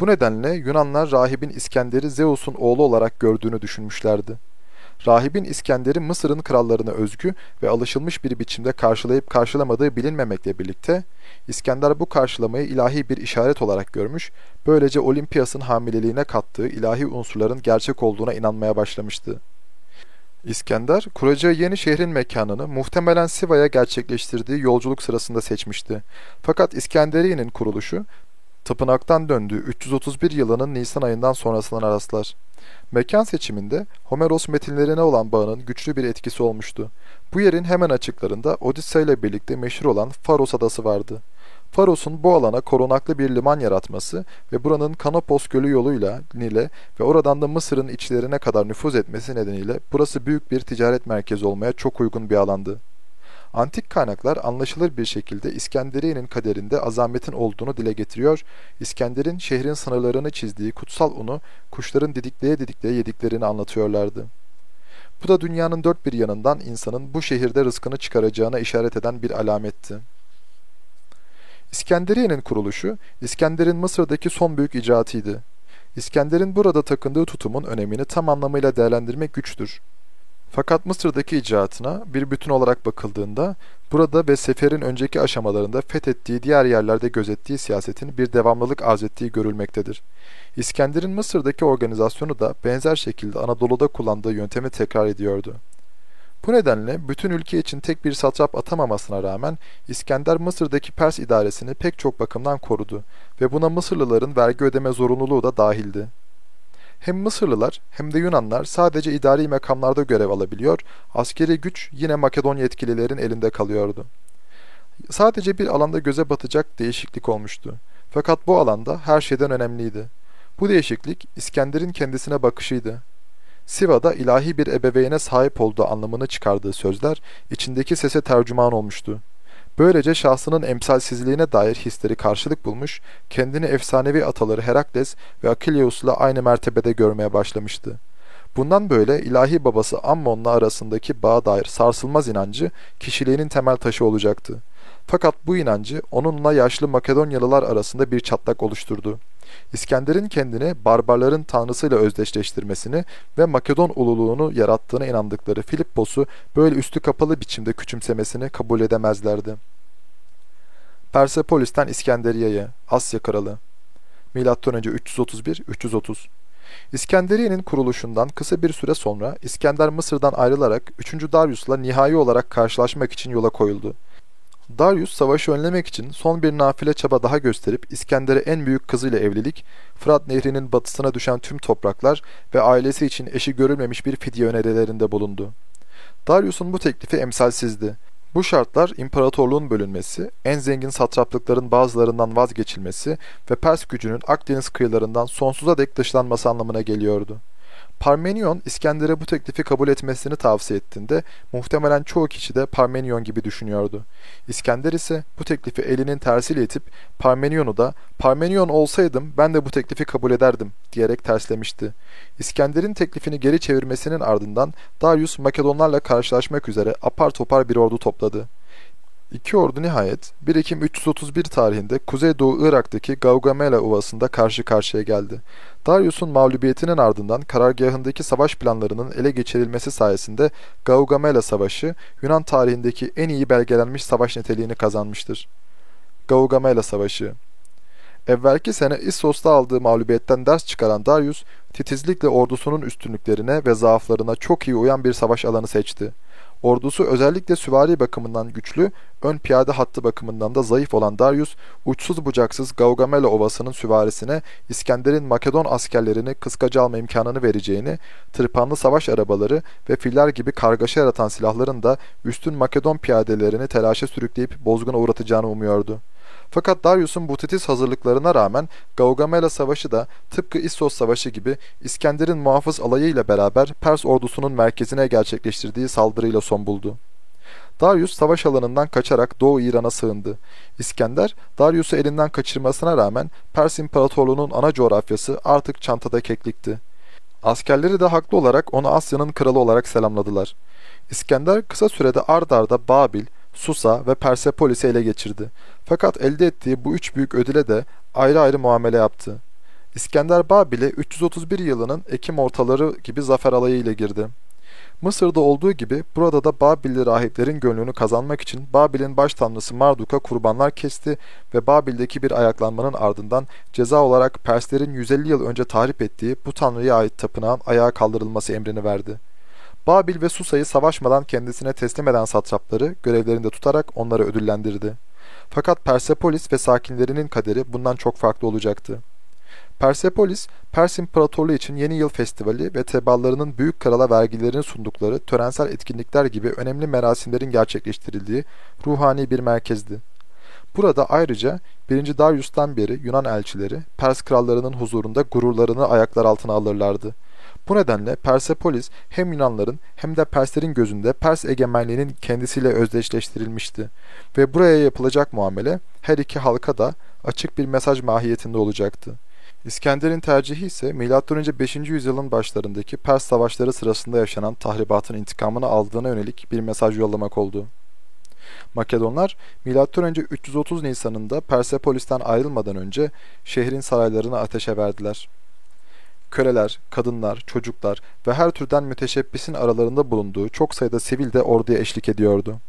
Speaker 1: Bu nedenle Yunanlar rahibin İskender'i Zeus'un oğlu olarak gördüğünü düşünmüşlerdi. Rahibin İskender'i Mısır'ın krallarına özgü ve alışılmış bir biçimde karşılayıp karşılamadığı bilinmemekle birlikte İskender bu karşılamayı ilahi bir işaret olarak görmüş, böylece Olimpiyas'ın hamileliğine kattığı ilahi unsurların gerçek olduğuna inanmaya başlamıştı. İskender, kuracağı yeni şehrin mekanını muhtemelen Siva'ya gerçekleştirdiği yolculuk sırasında seçmişti. Fakat İskenderiye'nin kuruluşu, tapınaktan döndüğü 331 yılının Nisan ayından sonrasına rastlar. Mekan seçiminde Homeros metinlerine olan bağının güçlü bir etkisi olmuştu. Bu yerin hemen açıklarında Odissa ile birlikte meşhur olan Faros adası vardı. Faros'un bu alana korunaklı bir liman yaratması ve buranın Kanopos Gölü yoluyla Nil'e ve oradan da Mısır'ın içlerine kadar nüfuz etmesi nedeniyle burası büyük bir ticaret merkezi olmaya çok uygun bir alandı. Antik kaynaklar anlaşılır bir şekilde İskenderiye'nin kaderinde azametin olduğunu dile getiriyor, İskender'in şehrin sınırlarını çizdiği kutsal unu kuşların didikleye didikleye yediklerini anlatıyorlardı. Bu da dünyanın dört bir yanından insanın bu şehirde rızkını çıkaracağına işaret eden bir alametti. İskenderiye'nin kuruluşu, İskender'in Mısır'daki son büyük icraatıydı. İskender'in burada takındığı tutumun önemini tam anlamıyla değerlendirmek güçtür. Fakat Mısır'daki icraatına bir bütün olarak bakıldığında, burada ve seferin önceki aşamalarında fethettiği diğer yerlerde gözettiği siyasetin bir devamlılık arz ettiği görülmektedir. İskender'in Mısır'daki organizasyonu da benzer şekilde Anadolu'da kullandığı yöntemi tekrar ediyordu. Bu nedenle bütün ülke için tek bir satrap atamamasına rağmen İskender Mısır'daki Pers idaresini pek çok bakımdan korudu ve buna Mısırlıların vergi ödeme zorunluluğu da dahildi. Hem Mısırlılar hem de Yunanlar sadece idari makamlarda görev alabiliyor, askeri güç yine Makedon yetkililerin elinde kalıyordu. Sadece bir alanda göze batacak değişiklik olmuştu. Fakat bu alanda her şeyden önemliydi. Bu değişiklik İskender'in kendisine bakışıydı. Siva'da ilahi bir ebeveyne sahip olduğu anlamını çıkardığı sözler içindeki sese tercüman olmuştu. Böylece şahsının emsalsizliğine dair hisleri karşılık bulmuş, kendini efsanevi ataları Herakles ve Akileus'la aynı mertebede görmeye başlamıştı. Bundan böyle ilahi babası Ammon'la arasındaki bağa dair sarsılmaz inancı kişiliğinin temel taşı olacaktı. Fakat bu inancı onunla yaşlı Makedonyalılar arasında bir çatlak oluşturdu. İskender'in kendini barbarların tanrısıyla özdeşleştirmesini ve Makedon ululuğunu yarattığına inandıkları Filippos'u böyle üstü kapalı biçimde küçümsemesini kabul edemezlerdi. Persepolis'ten İskenderiye'ye, Asya Kralı M.Ö. 331-330 İskenderiye'nin kuruluşundan kısa bir süre sonra İskender Mısır'dan ayrılarak 3. Darius'la nihai olarak karşılaşmak için yola koyuldu. Darius savaşı önlemek için son bir nafile çaba daha gösterip İskender'e en büyük kızıyla evlilik, Fırat Nehri'nin batısına düşen tüm topraklar ve ailesi için eşi görülmemiş bir fidye önerilerinde bulundu. Darius'un bu teklifi emsalsizdi. Bu şartlar imparatorluğun bölünmesi, en zengin satraplıkların bazılarından vazgeçilmesi ve Pers gücünün Akdeniz kıyılarından sonsuza dek dışlanması anlamına geliyordu. Parmenion İskender'e bu teklifi kabul etmesini tavsiye ettiğinde muhtemelen çoğu kişi de Parmenion gibi düşünüyordu. İskender ise bu teklifi elinin tersiyle itip Parmenion'u da Parmenion olsaydım ben de bu teklifi kabul ederdim diyerek terslemişti. İskender'in teklifini geri çevirmesinin ardından Darius Makedonlarla karşılaşmak üzere apar topar bir ordu topladı. İki ordu nihayet 1 Ekim 331 tarihinde Kuzeydoğu Irak'taki Gaugamela Ovası'nda karşı karşıya geldi. Darius'un mağlubiyetinin ardından karargahındaki savaş planlarının ele geçirilmesi sayesinde Gaugamela Savaşı Yunan tarihindeki en iyi belgelenmiş savaş niteliğini kazanmıştır. Gaugamela Savaşı Evvelki sene Issos'ta aldığı mağlubiyetten ders çıkaran Darius, titizlikle ordusunun üstünlüklerine ve zaaflarına çok iyi uyan bir savaş alanı seçti. Ordusu özellikle süvari bakımından güçlü, ön piyade hattı bakımından da zayıf olan Darius, uçsuz bucaksız Gaugamela Ovası'nın süvarisine İskender'in Makedon askerlerini kıskaca alma imkanını vereceğini, tırpanlı savaş arabaları ve filler gibi kargaşa yaratan silahların da üstün Makedon piyadelerini telaşa sürükleyip bozguna uğratacağını umuyordu. Fakat Darius'un bu titiz hazırlıklarına rağmen Gaugamela Savaşı da tıpkı Issos Savaşı gibi İskender'in muhafız alayıyla beraber Pers ordusunun merkezine gerçekleştirdiği saldırıyla son buldu. Darius savaş alanından kaçarak Doğu İran'a sığındı. İskender, Darius'u elinden kaçırmasına rağmen Pers İmparatorluğu'nun ana coğrafyası artık çantada keklikti. Askerleri de haklı olarak onu Asya'nın kralı olarak selamladılar. İskender kısa sürede ard arda Babil, Susa ve Persepolis'i ele geçirdi. Fakat elde ettiği bu üç büyük ödüle de ayrı ayrı muamele yaptı. İskender Babil'e 331 yılının Ekim ortaları gibi zafer alayı ile girdi. Mısır'da olduğu gibi burada da Babilli rahiplerin gönlünü kazanmak için Babil'in baş tanrısı Marduk'a kurbanlar kesti ve Babil'deki bir ayaklanmanın ardından ceza olarak Perslerin 150 yıl önce tahrip ettiği bu tanrıya ait tapınağın ayağa kaldırılması emrini verdi. Babil ve Susa'yı savaşmadan kendisine teslim eden satrapları görevlerinde tutarak onları ödüllendirdi. Fakat Persepolis ve sakinlerinin kaderi bundan çok farklı olacaktı. Persepolis, Pers İmparatorluğu için Yeni Yıl Festivali ve tebalarının büyük krala vergilerini sundukları törensel etkinlikler gibi önemli merasimlerin gerçekleştirildiği ruhani bir merkezdi. Burada ayrıca 1. Darius'tan beri Yunan elçileri Pers krallarının huzurunda gururlarını ayaklar altına alırlardı. Bu nedenle Persepolis hem Yunanların hem de Perslerin gözünde Pers egemenliğinin kendisiyle özdeşleştirilmişti ve buraya yapılacak muamele her iki halka da açık bir mesaj mahiyetinde olacaktı. İskender'in tercihi ise M.Ö. 5. yüzyılın başlarındaki Pers savaşları sırasında yaşanan tahribatın intikamını aldığına yönelik bir mesaj yollamak oldu. Makedonlar M.Ö. 330 Nisan'ında Persepolis'ten ayrılmadan önce şehrin saraylarını ateşe verdiler. Köleler, kadınlar, çocuklar ve her türden müteşebbisin aralarında bulunduğu çok sayıda sivil de orduya eşlik ediyordu.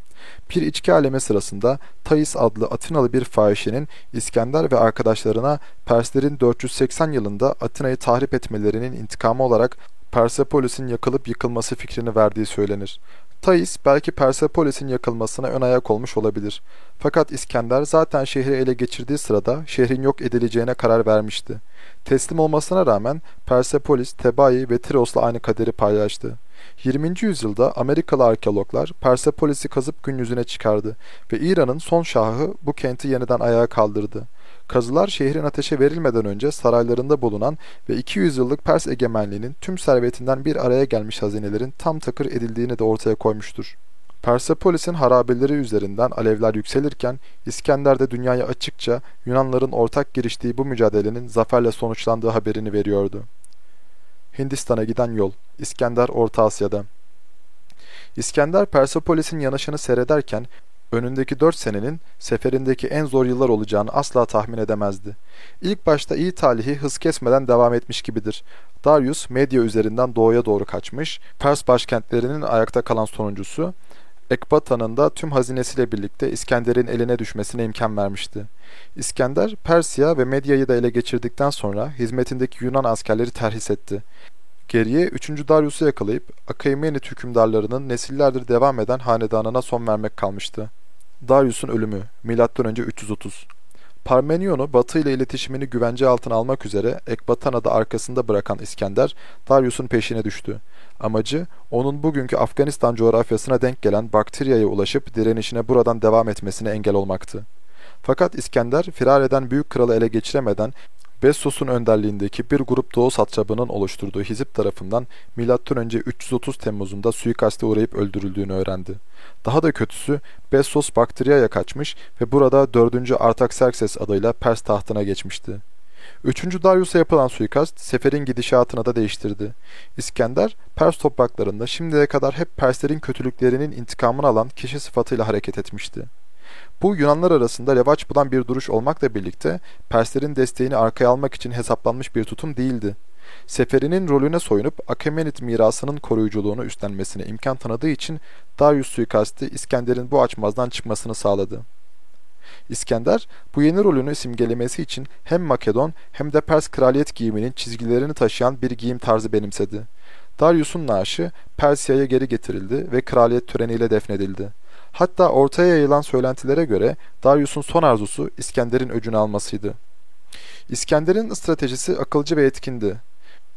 Speaker 1: Bir içki alemi sırasında Thais adlı Atinalı bir fahişenin İskender ve arkadaşlarına Perslerin 480 yılında Atina'yı tahrip etmelerinin intikamı olarak Persepolis'in yakılıp yıkılması fikrini verdiği söylenir. Thais belki Persepolis'in yakılmasına ön ayak olmuş olabilir. Fakat İskender zaten şehri ele geçirdiği sırada şehrin yok edileceğine karar vermişti. Teslim olmasına rağmen Persepolis, Tebai ve Tiros'la aynı kaderi paylaştı. 20. yüzyılda Amerikalı arkeologlar Persepolis'i kazıp gün yüzüne çıkardı ve İran'ın son şahı bu kenti yeniden ayağa kaldırdı. Kazılar şehrin ateşe verilmeden önce saraylarında bulunan ve 200 yıllık Pers egemenliğinin tüm servetinden bir araya gelmiş hazinelerin tam takır edildiğini de ortaya koymuştur. Persepolis'in harabeleri üzerinden alevler yükselirken İskender de dünyaya açıkça Yunanların ortak giriştiği bu mücadelenin zaferle sonuçlandığı haberini veriyordu. Hindistan'a giden yol İskender Orta Asya'da İskender Persepolis'in yanışını seyrederken önündeki dört senenin seferindeki en zor yıllar olacağını asla tahmin edemezdi. İlk başta iyi talihi hız kesmeden devam etmiş gibidir. Darius Medya üzerinden doğuya doğru kaçmış, Pers başkentlerinin ayakta kalan sonuncusu, Ekbata'nın da tüm hazinesiyle birlikte İskender'in eline düşmesine imkan vermişti. İskender, Persya ve Medya'yı da ele geçirdikten sonra hizmetindeki Yunan askerleri terhis etti. Geriye 3. Darius'u yakalayıp Akaimenid hükümdarlarının nesillerdir devam eden hanedanına son vermek kalmıştı. Darius'un ölümü M.Ö. 330 Parmenion'u Batı ile iletişimini güvence altına almak üzere Ekbatana'da arkasında bırakan İskender, Darius'un peşine düştü. Amacı, onun bugünkü Afganistan coğrafyasına denk gelen Bakterya'ya ulaşıp direnişine buradan devam etmesine engel olmaktı. Fakat İskender, firar eden büyük kralı ele geçiremeden Bessos'un önderliğindeki bir grup Doğu satrabının oluşturduğu hizip tarafından M.Ö. 330 Temmuz'unda suikaste uğrayıp öldürüldüğünü öğrendi. Daha da kötüsü Bessos Bakterya'ya kaçmış ve burada 4. Artaxerxes adıyla Pers tahtına geçmişti. 3. Darius'a yapılan suikast seferin gidişatını da değiştirdi. İskender, Pers topraklarında şimdiye kadar hep Perslerin kötülüklerinin intikamını alan kişi sıfatıyla hareket etmişti. Bu Yunanlar arasında revaç bulan bir duruş olmakla birlikte Perslerin desteğini arkaya almak için hesaplanmış bir tutum değildi. Seferinin rolüne soyunup Akemenid mirasının koruyuculuğunu üstlenmesine imkan tanıdığı için Darius suikasti İskender'in bu açmazdan çıkmasını sağladı. İskender bu yeni rolünü simgelemesi için hem Makedon hem de Pers kraliyet giyiminin çizgilerini taşıyan bir giyim tarzı benimsedi. Darius'un naaşı Persya'ya geri getirildi ve kraliyet töreniyle defnedildi. Hatta ortaya yayılan söylentilere göre Darius'un son arzusu İskender'in öcünü almasıydı. İskender'in stratejisi akılcı ve etkindi.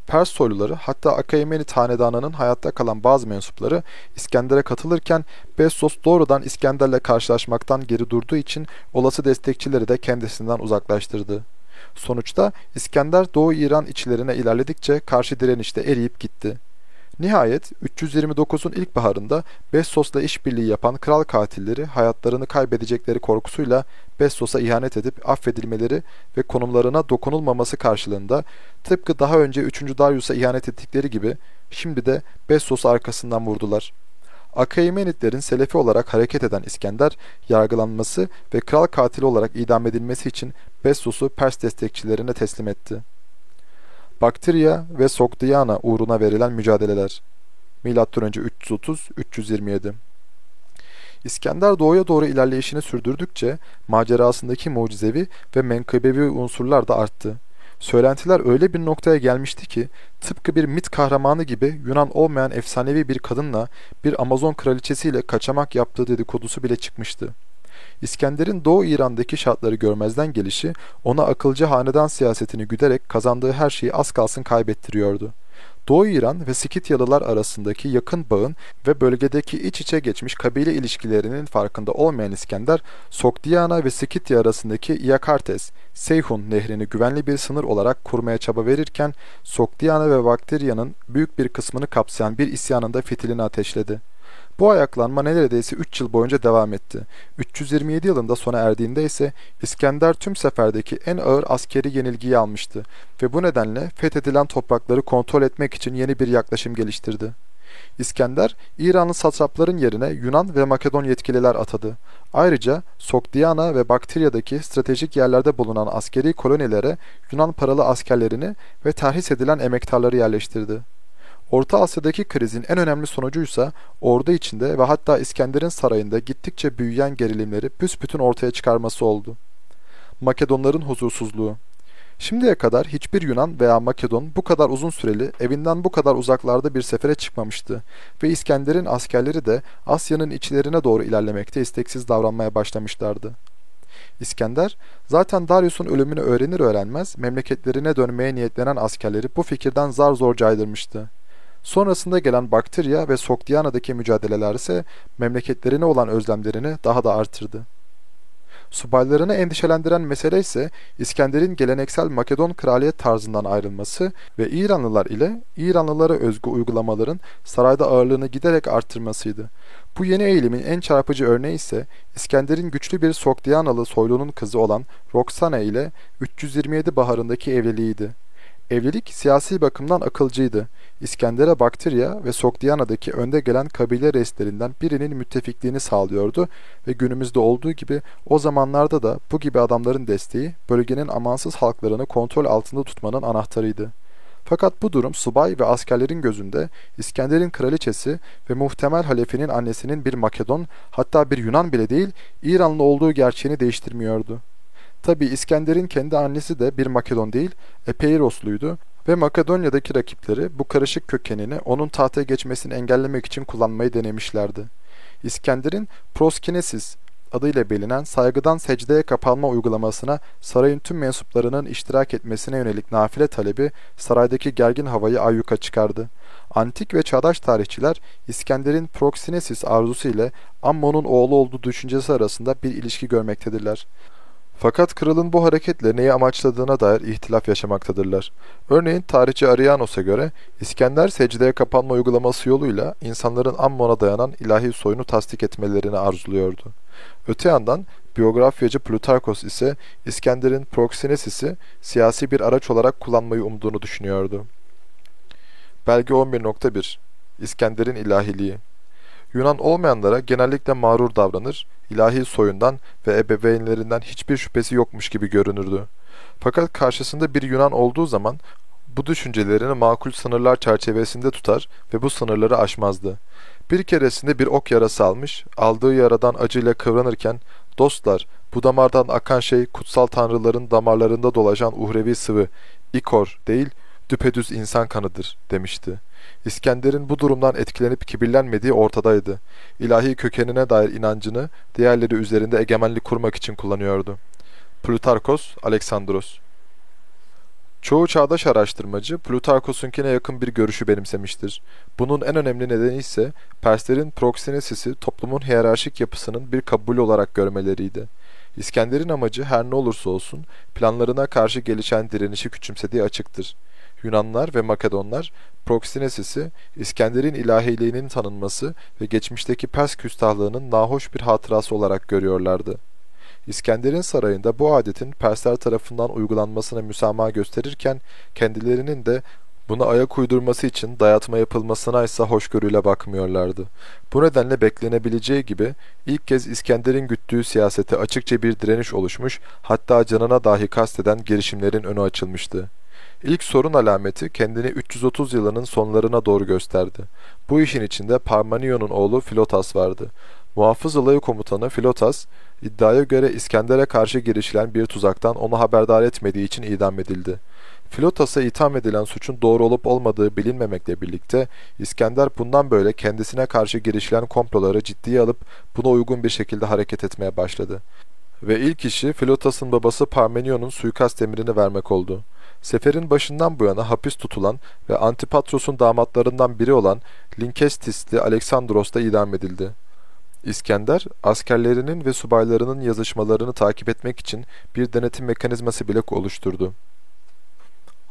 Speaker 1: Pers soyluları hatta Akayemenid hanedanının hayatta kalan bazı mensupları İskender'e katılırken Bessos doğrudan İskender'le karşılaşmaktan geri durduğu için olası destekçileri de kendisinden uzaklaştırdı. Sonuçta İskender Doğu İran içlerine ilerledikçe karşı direnişte eriyip gitti. Nihayet 329'un ilkbaharında Bessos'la işbirliği yapan kral katilleri hayatlarını kaybedecekleri korkusuyla Bessos'a ihanet edip affedilmeleri ve konumlarına dokunulmaması karşılığında tıpkı daha önce 3. Darius'a ihanet ettikleri gibi şimdi de Bessos'u arkasından vurdular. Akaimenidlerin selefi olarak hareket eden İskender, yargılanması ve kral katili olarak idam edilmesi için Bessos'u Pers destekçilerine teslim etti. Bakterya ve Sogdiana uğruna verilen mücadeleler. M.Ö. 330-327 İskender doğuya doğru ilerleyişini sürdürdükçe macerasındaki mucizevi ve menkıbevi unsurlar da arttı. Söylentiler öyle bir noktaya gelmişti ki tıpkı bir mit kahramanı gibi Yunan olmayan efsanevi bir kadınla bir Amazon kraliçesiyle kaçamak yaptığı dedikodusu bile çıkmıştı. İskender'in Doğu İran'daki şartları görmezden gelişi ona akılcı hanedan siyasetini güderek kazandığı her şeyi az kalsın kaybettiriyordu. Doğu İran ve Skityalılar arasındaki yakın bağın ve bölgedeki iç içe geçmiş kabile ilişkilerinin farkında olmayan İskender, Sogdiana ve Skitya arasındaki Iakartes, Seyhun nehrini güvenli bir sınır olarak kurmaya çaba verirken, Sogdiana ve Bakterya'nın büyük bir kısmını kapsayan bir isyanında fitilini ateşledi. Bu ayaklanma neredeyse 3 yıl boyunca devam etti. 327 yılında sona erdiğinde ise İskender tüm seferdeki en ağır askeri yenilgiyi almıştı ve bu nedenle fethedilen toprakları kontrol etmek için yeni bir yaklaşım geliştirdi. İskender, İranlı satrapların yerine Yunan ve Makedon yetkililer atadı. Ayrıca Sogdiana ve Bakterya'daki stratejik yerlerde bulunan askeri kolonilere Yunan paralı askerlerini ve terhis edilen emektarları yerleştirdi. Orta Asya'daki krizin en önemli sonucuysa ordu içinde ve hatta İskender'in sarayında gittikçe büyüyen gerilimleri büsbütün ortaya çıkarması oldu. Makedonların huzursuzluğu Şimdiye kadar hiçbir Yunan veya Makedon bu kadar uzun süreli evinden bu kadar uzaklarda bir sefere çıkmamıştı ve İskender'in askerleri de Asya'nın içlerine doğru ilerlemekte isteksiz davranmaya başlamışlardı. İskender, zaten Darius'un ölümünü öğrenir öğrenmez memleketlerine dönmeye niyetlenen askerleri bu fikirden zar zor caydırmıştı. Sonrasında gelen Bakterya ve Sogdiana'daki mücadeleler ise memleketlerine olan özlemlerini daha da artırdı. Subaylarını endişelendiren mesele ise İskender'in geleneksel Makedon kraliyet tarzından ayrılması ve İranlılar ile İranlılara özgü uygulamaların sarayda ağırlığını giderek arttırmasıydı. Bu yeni eğilimin en çarpıcı örneği ise İskender'in güçlü bir Sogdianalı soylunun kızı olan Roxana ile 327 baharındaki evliliğiydi. Evlilik siyasi bakımdan akılcıydı. İskender'e Bakterya ve Sogdiana'daki önde gelen kabile reislerinden birinin müttefikliğini sağlıyordu ve günümüzde olduğu gibi o zamanlarda da bu gibi adamların desteği bölgenin amansız halklarını kontrol altında tutmanın anahtarıydı. Fakat bu durum subay ve askerlerin gözünde İskender'in kraliçesi ve muhtemel halefinin annesinin bir Makedon hatta bir Yunan bile değil İranlı olduğu gerçeğini değiştirmiyordu. Tabi İskender'in kendi annesi de bir Makedon değil, Epeirosluydu ve Makedonya'daki rakipleri bu karışık kökenini onun tahta geçmesini engellemek için kullanmayı denemişlerdi. İskender'in proskinesis adıyla bilinen saygıdan secdeye kapanma uygulamasına sarayın tüm mensuplarının iştirak etmesine yönelik nafile talebi saraydaki gergin havayı ayyuka çıkardı. Antik ve çağdaş tarihçiler İskender'in proksinesis arzusu ile Ammon'un oğlu olduğu düşüncesi arasında bir ilişki görmektedirler. Fakat kralın bu hareketle neyi amaçladığına dair ihtilaf yaşamaktadırlar. Örneğin tarihçi Arianos'a göre İskender secdeye kapanma uygulaması yoluyla insanların Ammon'a dayanan ilahi soyunu tasdik etmelerini arzuluyordu. Öte yandan biyografyacı Plutarkos ise İskender'in proksinesisi siyasi bir araç olarak kullanmayı umduğunu düşünüyordu. Belge 11.1 İskender'in ilahiliği Yunan olmayanlara genellikle mağrur davranır, ilahi soyundan ve ebeveynlerinden hiçbir şüphesi yokmuş gibi görünürdü. Fakat karşısında bir Yunan olduğu zaman bu düşüncelerini makul sınırlar çerçevesinde tutar ve bu sınırları aşmazdı. Bir keresinde bir ok yarası almış, aldığı yaradan acıyla kıvranırken, ''Dostlar, bu damardan akan şey kutsal tanrıların damarlarında dolaşan uhrevi sıvı, ikor değil, düpedüz insan kanıdır.'' demişti. İskender'in bu durumdan etkilenip kibirlenmediği ortadaydı. İlahi kökenine dair inancını diğerleri üzerinde egemenlik kurmak için kullanıyordu. Plutarkos, Aleksandros Çoğu çağdaş araştırmacı Plutarkos'unkine yakın bir görüşü benimsemiştir. Bunun en önemli nedeni ise Perslerin proksinesisi toplumun hiyerarşik yapısının bir kabul olarak görmeleriydi. İskender'in amacı her ne olursa olsun planlarına karşı gelişen direnişi küçümsediği açıktır. Yunanlar ve Makedonlar Proksinesis'i İskender'in ilahiliğinin tanınması ve geçmişteki Pers küstahlığının nahoş bir hatırası olarak görüyorlardı. İskender'in sarayında bu adetin Persler tarafından uygulanmasına müsamaha gösterirken kendilerinin de buna ayak uydurması için dayatma yapılmasına ise hoşgörüyle bakmıyorlardı. Bu nedenle beklenebileceği gibi ilk kez İskender'in güttüğü siyasete açıkça bir direniş oluşmuş hatta canına dahi kasteden girişimlerin önü açılmıştı. İlk sorun alameti kendini 330 yılının sonlarına doğru gösterdi. Bu işin içinde Parmenion'un oğlu Filotas vardı. Muhafız alayı komutanı Filotas, iddiaya göre İskender'e karşı girişilen bir tuzaktan onu haberdar etmediği için idam edildi. Filotas'a itham edilen suçun doğru olup olmadığı bilinmemekle birlikte İskender bundan böyle kendisine karşı girişilen komploları ciddiye alıp buna uygun bir şekilde hareket etmeye başladı. Ve ilk işi Filotas'ın babası Parmenion'un suikast emrini vermek oldu. Seferin başından bu yana hapis tutulan ve Antipatros'un damatlarından biri olan Linkestisli Aleksandros da idam edildi. İskender, askerlerinin ve subaylarının yazışmalarını takip etmek için bir denetim mekanizması bile oluşturdu.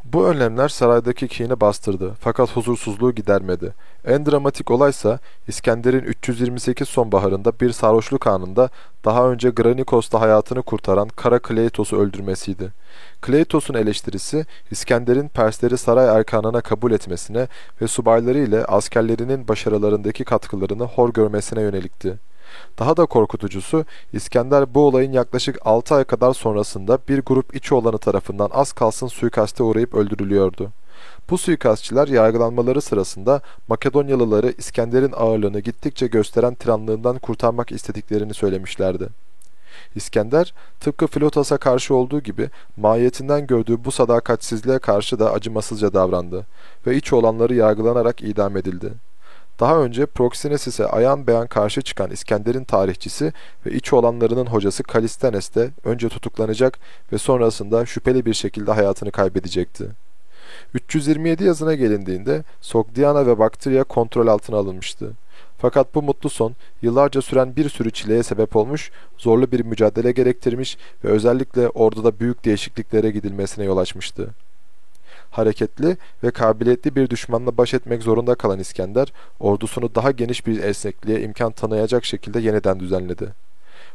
Speaker 1: Bu önlemler saraydaki kini bastırdı fakat huzursuzluğu gidermedi. En dramatik olaysa İskender'in 328 sonbaharında bir sarhoşluk anında daha önce Granikos'ta hayatını kurtaran Kara Kleitos'u öldürmesiydi. Kleitos'un eleştirisi İskender'in Persleri saray erkanına kabul etmesine ve subayları ile askerlerinin başarılarındaki katkılarını hor görmesine yönelikti. Daha da korkutucusu İskender bu olayın yaklaşık 6 ay kadar sonrasında bir grup İçoğlanı tarafından az kalsın suikaste uğrayıp öldürülüyordu. Bu suikastçiler yargılanmaları sırasında Makedonyalıları İskender'in ağırlığını gittikçe gösteren tiranlığından kurtarmak istediklerini söylemişlerdi. İskender tıpkı Filotas'a karşı olduğu gibi mahiyetinden gördüğü bu sadakatsizliğe karşı da acımasızca davrandı ve iç olanları yargılanarak idam edildi. Daha önce Proxenesis'e ayan beyan karşı çıkan İskender'in tarihçisi ve iç olanlarının hocası Kalistenes de önce tutuklanacak ve sonrasında şüpheli bir şekilde hayatını kaybedecekti. 327 yazına gelindiğinde Sogdiana ve Baktriya kontrol altına alınmıştı. Fakat bu mutlu son yıllarca süren bir sürü çileye sebep olmuş, zorlu bir mücadele gerektirmiş ve özellikle orduda büyük değişikliklere gidilmesine yol açmıştı hareketli ve kabiliyetli bir düşmanla baş etmek zorunda kalan İskender, ordusunu daha geniş bir esnekliğe imkan tanıyacak şekilde yeniden düzenledi.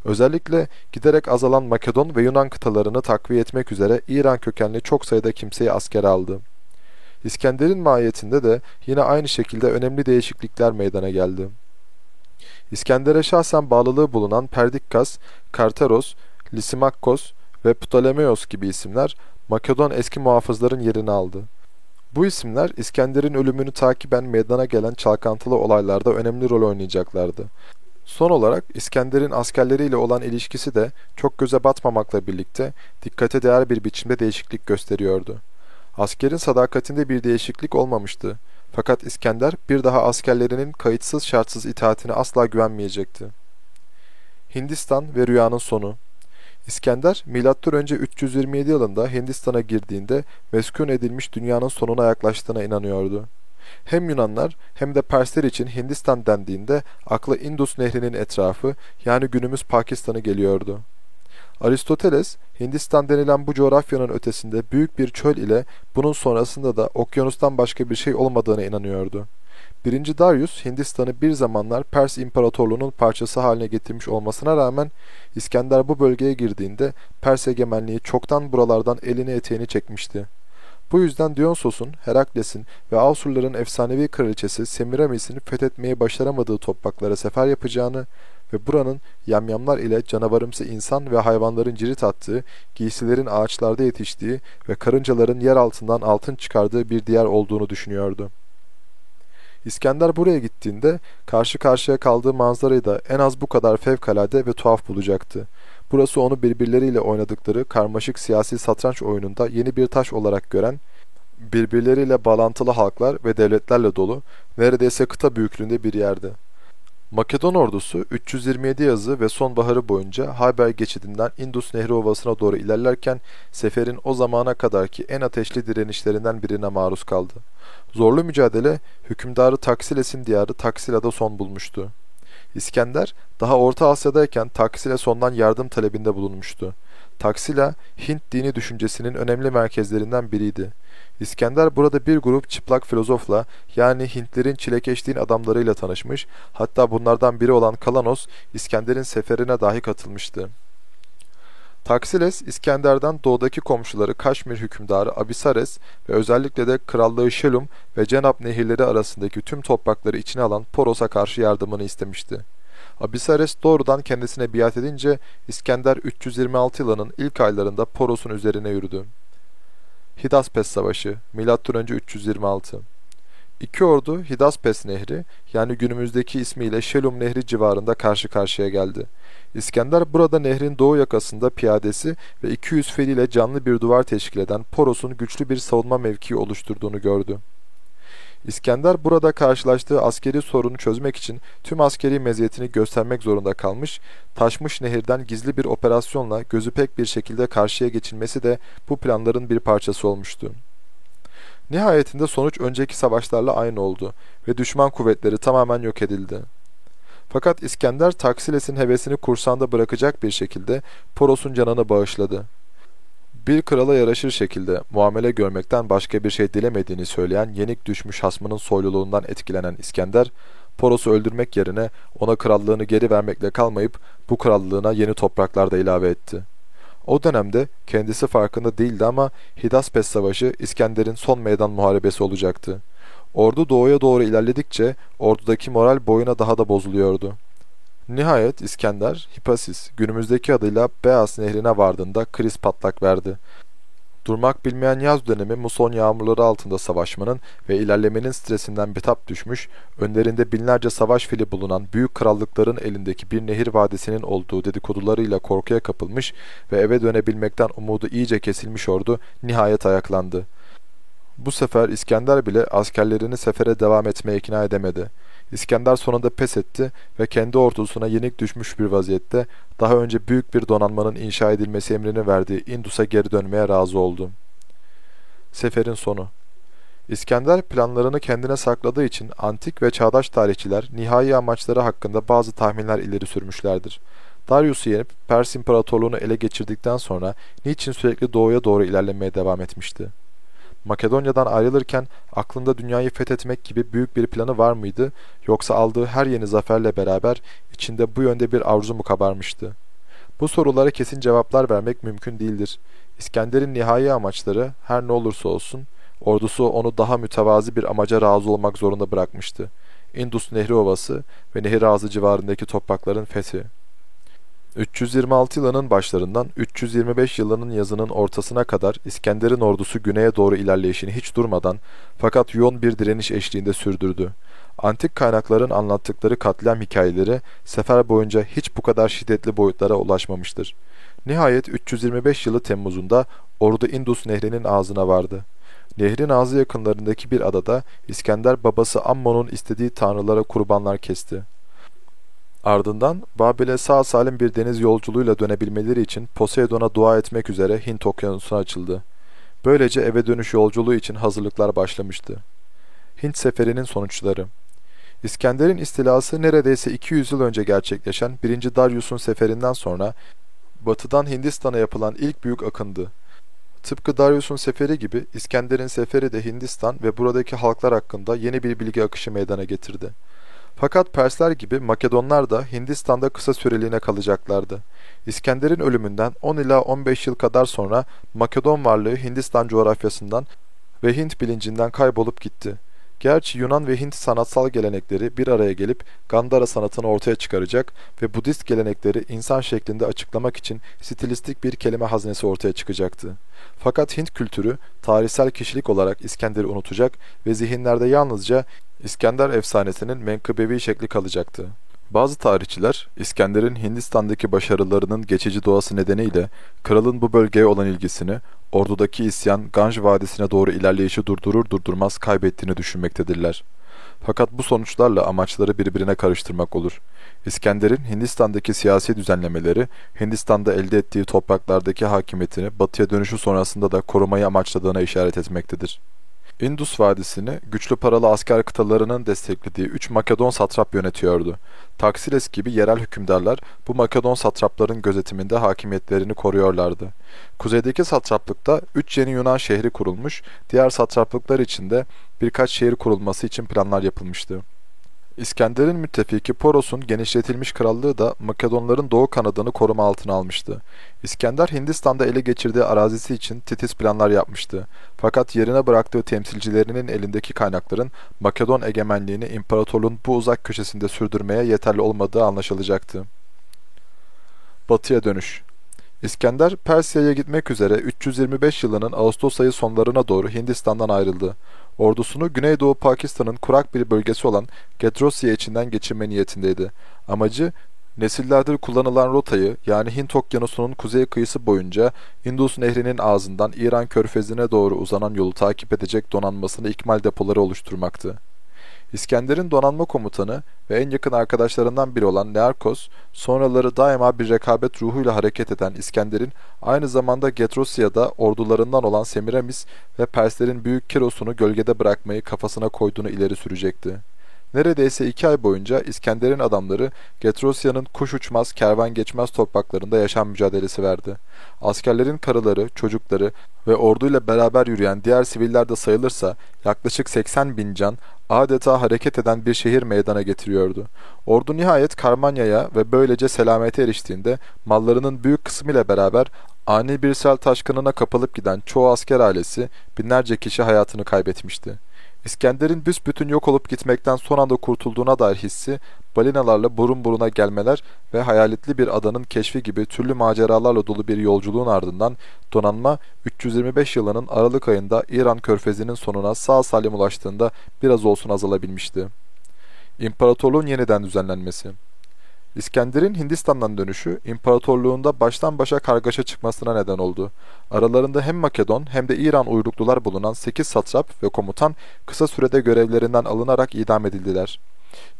Speaker 1: Özellikle giderek azalan Makedon ve Yunan kıtalarını takviye etmek üzere İran kökenli çok sayıda kimseyi askere aldı. İskender'in mahiyetinde de yine aynı şekilde önemli değişiklikler meydana geldi. İskender'e şahsen bağlılığı bulunan Perdikkas, Karteros, Lisimakkos ve Ptolemeos gibi isimler Makedon eski muhafızların yerini aldı. Bu isimler İskender'in ölümünü takiben meydana gelen çalkantılı olaylarda önemli rol oynayacaklardı. Son olarak İskender'in askerleriyle olan ilişkisi de çok göze batmamakla birlikte dikkate değer bir biçimde değişiklik gösteriyordu. Askerin sadakatinde bir değişiklik olmamıştı. Fakat İskender bir daha askerlerinin kayıtsız şartsız itaatine asla güvenmeyecekti. Hindistan ve rüyanın sonu İskender M.Ö. 327 yılında Hindistan'a girdiğinde meskun edilmiş dünyanın sonuna yaklaştığına inanıyordu. Hem Yunanlar hem de Persler için Hindistan dendiğinde akla Indus nehrinin etrafı yani günümüz Pakistan'ı geliyordu. Aristoteles, Hindistan denilen bu coğrafyanın ötesinde büyük bir çöl ile bunun sonrasında da okyanustan başka bir şey olmadığına inanıyordu. 1. Darius Hindistan'ı bir zamanlar Pers İmparatorluğu'nun parçası haline getirmiş olmasına rağmen İskender bu bölgeye girdiğinde Pers egemenliği çoktan buralardan elini eteğini çekmişti. Bu yüzden Dionysos'un, Herakles'in ve Asurların efsanevi kraliçesi Semiramis'in fethetmeyi başaramadığı topraklara sefer yapacağını ve buranın yamyamlar ile canavarımsı insan ve hayvanların cirit attığı, giysilerin ağaçlarda yetiştiği ve karıncaların yer altından altın çıkardığı bir diğer olduğunu düşünüyordu. İskender buraya gittiğinde karşı karşıya kaldığı manzarayı da en az bu kadar fevkalade ve tuhaf bulacaktı. Burası onu birbirleriyle oynadıkları karmaşık siyasi satranç oyununda yeni bir taş olarak gören, birbirleriyle bağlantılı halklar ve devletlerle dolu, neredeyse kıta büyüklüğünde bir yerdi. Makedon ordusu 327 yazı ve sonbaharı boyunca Hayber geçidinden Indus Nehri Ovası'na doğru ilerlerken seferin o zamana kadarki en ateşli direnişlerinden birine maruz kaldı. Zorlu mücadele hükümdarı Taksiles'in diyarı Taksila'da son bulmuştu. İskender daha Orta Asya'dayken Taksile sondan yardım talebinde bulunmuştu. Taksila, Hint dini düşüncesinin önemli merkezlerinden biriydi. İskender burada bir grup çıplak filozofla yani Hintlerin çilekeştiğin adamlarıyla tanışmış, hatta bunlardan biri olan Kalanos, İskender'in seferine dahi katılmıştı. Taksiles, İskender'den doğudaki komşuları Kaşmir hükümdarı Abisares ve özellikle de krallığı Şelum ve Cenab nehirleri arasındaki tüm toprakları içine alan Poros'a karşı yardımını istemişti. Abisares doğrudan kendisine biat edince İskender 326 yılının ilk aylarında Poros'un üzerine yürüdü. Hidaspes Savaşı M.Ö. 326 İki ordu Hidaspes Nehri yani günümüzdeki ismiyle Şelum Nehri civarında karşı karşıya geldi. İskender burada nehrin doğu yakasında piyadesi ve 200 filiyle canlı bir duvar teşkil eden Poros'un güçlü bir savunma mevkii oluşturduğunu gördü. İskender burada karşılaştığı askeri sorunu çözmek için tüm askeri meziyetini göstermek zorunda kalmış, taşmış nehirden gizli bir operasyonla gözü pek bir şekilde karşıya geçilmesi de bu planların bir parçası olmuştu. Nihayetinde sonuç önceki savaşlarla aynı oldu ve düşman kuvvetleri tamamen yok edildi. Fakat İskender Taksiles'in hevesini kursanda bırakacak bir şekilde Poros'un canını bağışladı. Bir krala yaraşır şekilde muamele görmekten başka bir şey dilemediğini söyleyen yenik düşmüş hasmının soyluluğundan etkilenen İskender, Poros'u öldürmek yerine ona krallığını geri vermekle kalmayıp bu krallığına yeni topraklar da ilave etti. O dönemde kendisi farkında değildi ama Hidaspes Savaşı İskender'in son meydan muharebesi olacaktı. Ordu doğuya doğru ilerledikçe ordudaki moral boyuna daha da bozuluyordu. Nihayet İskender, Hipasis, günümüzdeki adıyla Beas nehrine vardığında kriz patlak verdi. Durmak bilmeyen yaz dönemi muson yağmurları altında savaşmanın ve ilerlemenin stresinden bitap düşmüş, önlerinde binlerce savaş fili bulunan büyük krallıkların elindeki bir nehir vadisinin olduğu dedikodularıyla korkuya kapılmış ve eve dönebilmekten umudu iyice kesilmiş ordu nihayet ayaklandı. Bu sefer İskender bile askerlerini sefere devam etmeye ikna edemedi. İskender sonunda pes etti ve kendi ordusuna yenik düşmüş bir vaziyette daha önce büyük bir donanmanın inşa edilmesi emrini verdiği Indus'a geri dönmeye razı oldu. Seferin sonu İskender planlarını kendine sakladığı için antik ve çağdaş tarihçiler nihai amaçları hakkında bazı tahminler ileri sürmüşlerdir. Darius'u yenip Pers İmparatorluğunu ele geçirdikten sonra niçin sürekli doğuya doğru ilerlemeye devam etmişti? Makedonya'dan ayrılırken aklında dünyayı fethetmek gibi büyük bir planı var mıydı yoksa aldığı her yeni zaferle beraber içinde bu yönde bir arzu mu kabarmıştı? Bu sorulara kesin cevaplar vermek mümkün değildir. İskender'in nihai amaçları her ne olursa olsun ordusu onu daha mütevazi bir amaca razı olmak zorunda bırakmıştı. Indus Nehri Ovası ve Nehir Ağzı civarındaki toprakların fethi. 326 yılının başlarından 325 yılının yazının ortasına kadar İskender'in ordusu güneye doğru ilerleyişini hiç durmadan fakat yoğun bir direniş eşliğinde sürdürdü. Antik kaynakların anlattıkları katliam hikayeleri sefer boyunca hiç bu kadar şiddetli boyutlara ulaşmamıştır. Nihayet 325 yılı Temmuz'unda ordu Indus nehrinin ağzına vardı. Nehrin ağzı yakınlarındaki bir adada İskender babası Ammon'un istediği tanrılara kurbanlar kesti. Ardından Babil'e sağ salim bir deniz yolculuğuyla dönebilmeleri için Poseidon'a dua etmek üzere Hint okyanusuna açıldı. Böylece eve dönüş yolculuğu için hazırlıklar başlamıştı. Hint seferinin sonuçları İskender'in istilası neredeyse 200 yıl önce gerçekleşen 1. Darius'un seferinden sonra batıdan Hindistan'a yapılan ilk büyük akındı. Tıpkı Darius'un seferi gibi İskender'in seferi de Hindistan ve buradaki halklar hakkında yeni bir bilgi akışı meydana getirdi. Fakat Persler gibi Makedonlar da Hindistan'da kısa süreliğine kalacaklardı. İskender'in ölümünden 10 ila 15 yıl kadar sonra Makedon varlığı Hindistan coğrafyasından ve Hint bilincinden kaybolup gitti. Gerçi Yunan ve Hint sanatsal gelenekleri bir araya gelip Gandhara sanatını ortaya çıkaracak ve Budist gelenekleri insan şeklinde açıklamak için stilistik bir kelime haznesi ortaya çıkacaktı. Fakat Hint kültürü tarihsel kişilik olarak İskender'i unutacak ve zihinlerde yalnızca İskender efsanesinin menkıbevi şekli kalacaktı. Bazı tarihçiler, İskender'in Hindistan'daki başarılarının geçici doğası nedeniyle kralın bu bölgeye olan ilgisini, ordudaki isyan Ganj Vadisi'ne doğru ilerleyişi durdurur durdurmaz kaybettiğini düşünmektedirler. Fakat bu sonuçlarla amaçları birbirine karıştırmak olur. İskender'in Hindistan'daki siyasi düzenlemeleri, Hindistan'da elde ettiği topraklardaki hakimiyetini batıya dönüşü sonrasında da korumayı amaçladığına işaret etmektedir. Indus Vadisi'ni güçlü paralı asker kıtalarının desteklediği üç Makedon satrap yönetiyordu. Taksiles gibi yerel hükümdarlar bu Makedon satrapların gözetiminde hakimiyetlerini koruyorlardı. Kuzeydeki satraplıkta üç yeni Yunan şehri kurulmuş, diğer satraplıklar içinde birkaç şehir kurulması için planlar yapılmıştı. İskender'in müttefiki Poros'un genişletilmiş krallığı da Makedonların doğu kanadını koruma altına almıştı. İskender Hindistan'da ele geçirdiği arazisi için titiz planlar yapmıştı. Fakat yerine bıraktığı temsilcilerinin elindeki kaynakların Makedon egemenliğini imparatorluğun bu uzak köşesinde sürdürmeye yeterli olmadığı anlaşılacaktı. Batıya dönüş İskender Persya'ya gitmek üzere 325 yılının Ağustos ayı sonlarına doğru Hindistan'dan ayrıldı. Ordusunu Güneydoğu Pakistan'ın kurak bir bölgesi olan Gedrosya içinden geçirme niyetindeydi. Amacı nesillerdir kullanılan rotayı yani Hint Okyanusu'nun kuzey kıyısı boyunca Indus Nehri'nin ağzından İran körfezine doğru uzanan yolu takip edecek donanmasını ikmal depoları oluşturmaktı. İskender'in donanma komutanı ve en yakın arkadaşlarından biri olan Nearkos, sonraları daima bir rekabet ruhuyla hareket eden İskender'in aynı zamanda Getrosya'da ordularından olan Semiramis ve Perslerin Büyük Kiros'unu gölgede bırakmayı kafasına koyduğunu ileri sürecekti. Neredeyse iki ay boyunca İskender'in adamları Getrosya'nın kuş uçmaz, kervan geçmez topraklarında yaşam mücadelesi verdi. Askerlerin karıları, çocukları ve orduyla beraber yürüyen diğer siviller de sayılırsa yaklaşık 80 bin can adeta hareket eden bir şehir meydana getiriyordu. Ordu nihayet Karmanya'ya ve böylece selamete eriştiğinde mallarının büyük kısmıyla beraber ani bir sel taşkınına kapılıp giden çoğu asker ailesi binlerce kişi hayatını kaybetmişti. İskender'in büsbütün yok olup gitmekten son anda kurtulduğuna dair hissi, balinalarla burun buruna gelmeler ve hayaletli bir adanın keşfi gibi türlü maceralarla dolu bir yolculuğun ardından donanma 325 yılının Aralık ayında İran körfezinin sonuna sağ salim ulaştığında biraz olsun azalabilmişti. İmparatorluğun yeniden düzenlenmesi İskender'in Hindistan'dan dönüşü imparatorluğunda baştan başa kargaşa çıkmasına neden oldu. Aralarında hem Makedon hem de İran uyruklular bulunan 8 satrap ve komutan kısa sürede görevlerinden alınarak idam edildiler.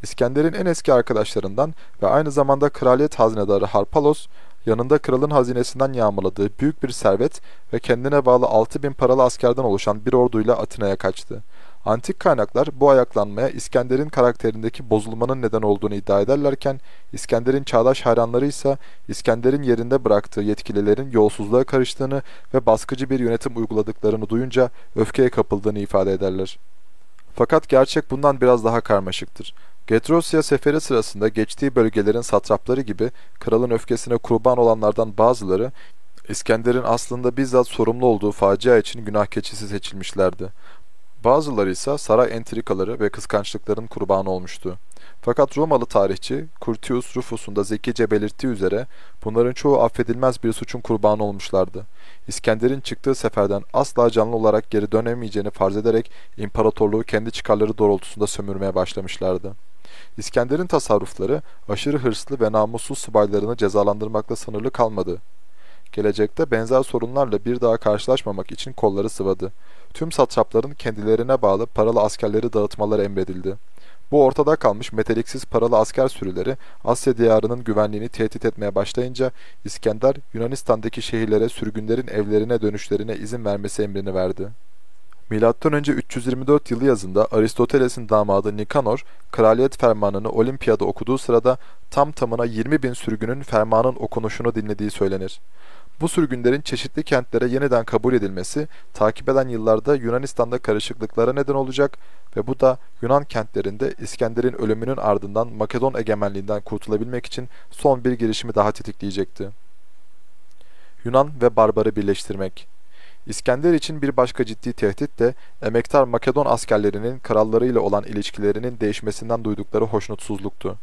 Speaker 1: İskender'in en eski arkadaşlarından ve aynı zamanda kraliyet hazinedarı Harpalos, yanında kralın hazinesinden yağmaladığı büyük bir servet ve kendine bağlı 6 bin paralı askerden oluşan bir orduyla Atina'ya kaçtı. Antik kaynaklar bu ayaklanmaya İskender'in karakterindeki bozulmanın neden olduğunu iddia ederlerken İskender'in çağdaş hayranları ise İskender'in yerinde bıraktığı yetkililerin yolsuzluğa karıştığını ve baskıcı bir yönetim uyguladıklarını duyunca öfkeye kapıldığını ifade ederler. Fakat gerçek bundan biraz daha karmaşıktır. Getrosya seferi sırasında geçtiği bölgelerin satrapları gibi kralın öfkesine kurban olanlardan bazıları İskender'in aslında bizzat sorumlu olduğu facia için günah keçisi seçilmişlerdi. Bazıları ise saray entrikaları ve kıskançlıkların kurbanı olmuştu. Fakat Romalı tarihçi Curtius Rufus'un da zekice belirttiği üzere bunların çoğu affedilmez bir suçun kurbanı olmuşlardı. İskender'in çıktığı seferden asla canlı olarak geri dönemeyeceğini farz ederek imparatorluğu kendi çıkarları doğrultusunda sömürmeye başlamışlardı. İskender'in tasarrufları aşırı hırslı ve namussuz subaylarını cezalandırmakla sınırlı kalmadı. Gelecekte benzer sorunlarla bir daha karşılaşmamak için kolları sıvadı. Tüm satrapların kendilerine bağlı paralı askerleri dağıtmaları emredildi. Bu ortada kalmış meteliksiz paralı asker sürüleri Asya diyarının güvenliğini tehdit etmeye başlayınca İskender Yunanistan'daki şehirlere sürgünlerin evlerine dönüşlerine izin vermesi emrini verdi. M.Ö. 324 yılı yazında Aristoteles'in damadı Nikanor, kraliyet fermanını Olimpiyada okuduğu sırada tam tamına 20 bin sürgünün fermanın okunuşunu dinlediği söylenir. Bu sürgünlerin çeşitli kentlere yeniden kabul edilmesi takip eden yıllarda Yunanistan'da karışıklıklara neden olacak ve bu da Yunan kentlerinde İskender'in ölümünün ardından Makedon egemenliğinden kurtulabilmek için son bir girişimi daha tetikleyecekti. Yunan ve Barbar'ı birleştirmek İskender için bir başka ciddi tehdit de emektar Makedon askerlerinin krallarıyla olan ilişkilerinin değişmesinden duydukları hoşnutsuzluktu.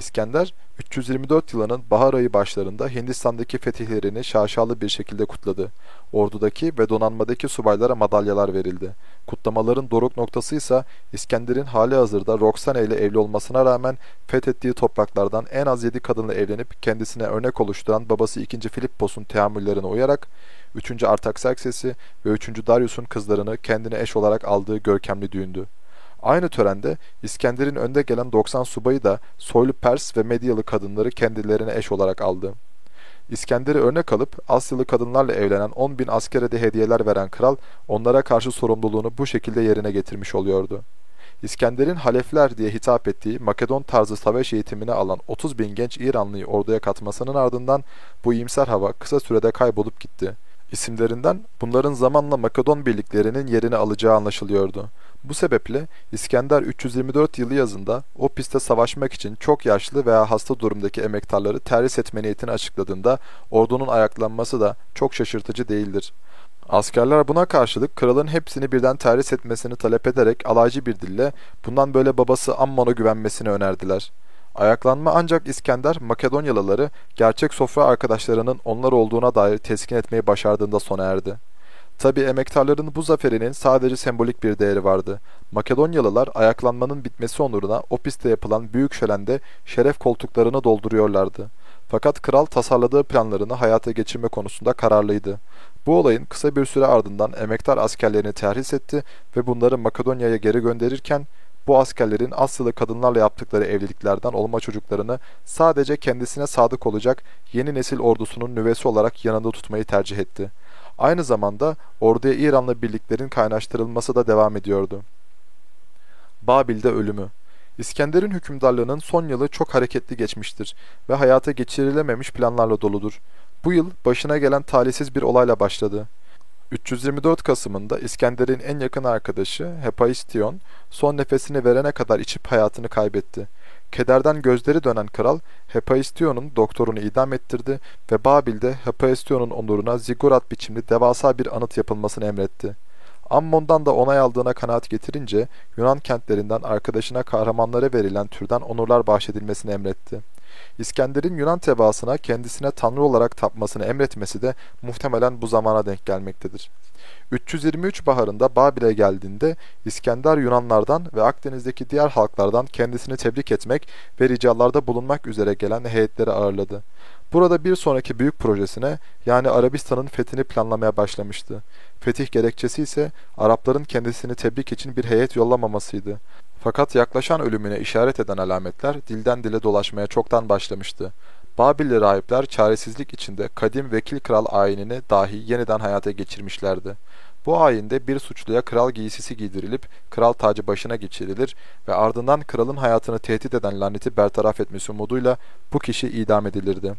Speaker 1: İskender 324 yılının bahar ayı başlarında Hindistan'daki fetihlerini şaşalı bir şekilde kutladı. Ordudaki ve donanmadaki subaylara madalyalar verildi. Kutlamaların doruk noktası ise İskender'in hali hazırda Roxane ile evli olmasına rağmen fethettiği topraklardan en az 7 kadınla evlenip kendisine örnek oluşturan babası 2. Filippos'un teamüllerine uyarak 3. Artaxerxes'i ve 3. Darius'un kızlarını kendine eş olarak aldığı görkemli düğündü. Aynı törende İskender'in önde gelen 90 subayı da soylu Pers ve Medyalı kadınları kendilerine eş olarak aldı. İskender'i örnek alıp Asyalı kadınlarla evlenen 10 bin askere de hediyeler veren kral onlara karşı sorumluluğunu bu şekilde yerine getirmiş oluyordu. İskender'in Halefler diye hitap ettiği Makedon tarzı savaş eğitimini alan 30 bin genç İranlıyı orduya katmasının ardından bu iyimser hava kısa sürede kaybolup gitti. İsimlerinden bunların zamanla Makedon birliklerinin yerini alacağı anlaşılıyordu. Bu sebeple İskender 324 yılı yazında o pistte savaşmak için çok yaşlı veya hasta durumdaki emektarları terhis etme niyetini açıkladığında ordunun ayaklanması da çok şaşırtıcı değildir. Askerler buna karşılık kralın hepsini birden terhis etmesini talep ederek alaycı bir dille bundan böyle babası Ammon'a güvenmesini önerdiler. Ayaklanma ancak İskender, Makedonyalıları gerçek sofra arkadaşlarının onlar olduğuna dair teskin etmeyi başardığında sona erdi. Tabi emektarların bu zaferinin sadece sembolik bir değeri vardı. Makedonyalılar ayaklanmanın bitmesi onuruna o pistte yapılan büyük şölende şeref koltuklarını dolduruyorlardı. Fakat kral tasarladığı planlarını hayata geçirme konusunda kararlıydı. Bu olayın kısa bir süre ardından emektar askerlerini terhis etti ve bunları Makedonya'ya geri gönderirken bu askerlerin Asyalı kadınlarla yaptıkları evliliklerden olma çocuklarını sadece kendisine sadık olacak yeni nesil ordusunun nüvesi olarak yanında tutmayı tercih etti. Aynı zamanda orduya İranlı birliklerin kaynaştırılması da devam ediyordu. Babil'de ölümü İskender'in hükümdarlığının son yılı çok hareketli geçmiştir ve hayata geçirilememiş planlarla doludur. Bu yıl başına gelen talihsiz bir olayla başladı. 324 Kasım'ında İskender'in en yakın arkadaşı Hepaistion son nefesini verene kadar içip hayatını kaybetti. Kederden gözleri dönen kral Hepaistion'un doktorunu idam ettirdi ve Babil'de Hepaistion'un onuruna zigurat biçimli devasa bir anıt yapılmasını emretti. Ammon'dan da onay aldığına kanaat getirince Yunan kentlerinden arkadaşına kahramanlara verilen türden onurlar bahşedilmesini emretti. İskender'in Yunan tebaasına kendisine tanrı olarak tapmasını emretmesi de muhtemelen bu zamana denk gelmektedir. 323 baharında Babil'e geldiğinde İskender Yunanlardan ve Akdeniz'deki diğer halklardan kendisini tebrik etmek ve ricalarda bulunmak üzere gelen heyetleri ağırladı. Burada bir sonraki büyük projesine yani Arabistan'ın fethini planlamaya başlamıştı. Fetih gerekçesi ise Arapların kendisini tebrik için bir heyet yollamamasıydı. Fakat yaklaşan ölümüne işaret eden alametler dilden dile dolaşmaya çoktan başlamıştı. Babilli rahipler çaresizlik içinde kadim vekil kral ayinini dahi yeniden hayata geçirmişlerdi. Bu ayinde bir suçluya kral giysisi giydirilip kral tacı başına geçirilir ve ardından kralın hayatını tehdit eden laneti bertaraf etmesi umuduyla bu kişi idam edilirdi.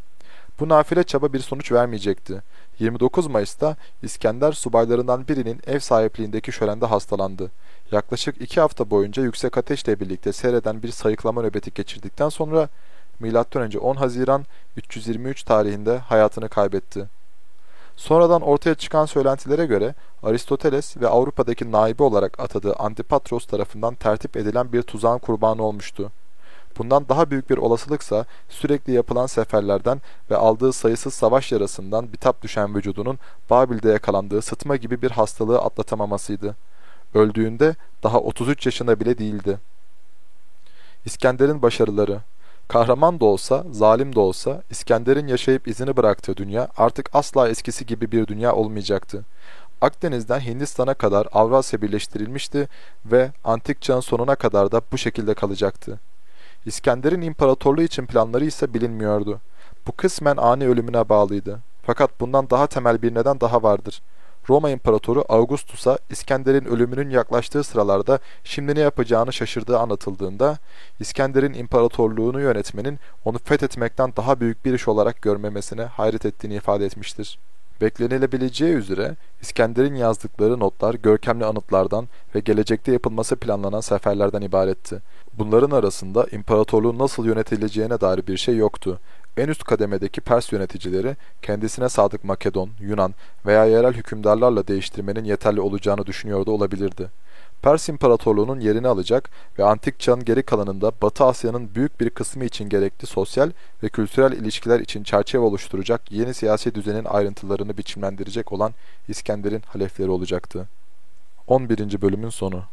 Speaker 1: Bu nafile çaba bir sonuç vermeyecekti. 29 Mayıs'ta İskender subaylarından birinin ev sahipliğindeki şölende hastalandı. Yaklaşık iki hafta boyunca yüksek ateşle birlikte seyreden bir sayıklama nöbeti geçirdikten sonra M.Ö. 10 Haziran 323 tarihinde hayatını kaybetti. Sonradan ortaya çıkan söylentilere göre Aristoteles ve Avrupa'daki naibi olarak atadığı Antipatros tarafından tertip edilen bir tuzağın kurbanı olmuştu. Bundan daha büyük bir olasılıksa sürekli yapılan seferlerden ve aldığı sayısız savaş yarasından bitap düşen vücudunun Babil'de yakalandığı sıtma gibi bir hastalığı atlatamamasıydı. Öldüğünde daha 33 yaşında bile değildi. İskender'in başarıları Kahraman da olsa, zalim de olsa İskender'in yaşayıp izini bıraktığı dünya artık asla eskisi gibi bir dünya olmayacaktı. Akdeniz'den Hindistan'a kadar Avrasya birleştirilmişti ve antik çağın sonuna kadar da bu şekilde kalacaktı. İskender'in imparatorluğu için planları ise bilinmiyordu. Bu kısmen ani ölümüne bağlıydı. Fakat bundan daha temel bir neden daha vardır. Roma İmparatoru Augustus'a İskender'in ölümünün yaklaştığı sıralarda şimdi ne yapacağını şaşırdığı anlatıldığında İskender'in imparatorluğunu yönetmenin onu fethetmekten daha büyük bir iş olarak görmemesine hayret ettiğini ifade etmiştir. Beklenilebileceği üzere İskender'in yazdıkları notlar görkemli anıtlardan ve gelecekte yapılması planlanan seferlerden ibaretti. Bunların arasında imparatorluğun nasıl yönetileceğine dair bir şey yoktu. En üst kademedeki Pers yöneticileri kendisine sadık Makedon, Yunan veya yerel hükümdarlarla değiştirmenin yeterli olacağını düşünüyordu olabilirdi. Pers İmparatorluğu'nun yerini alacak ve antik çağın geri kalanında Batı Asya'nın büyük bir kısmı için gerekli sosyal ve kültürel ilişkiler için çerçeve oluşturacak yeni siyasi düzenin ayrıntılarını biçimlendirecek olan İskender'in halefleri olacaktı. 11. bölümün sonu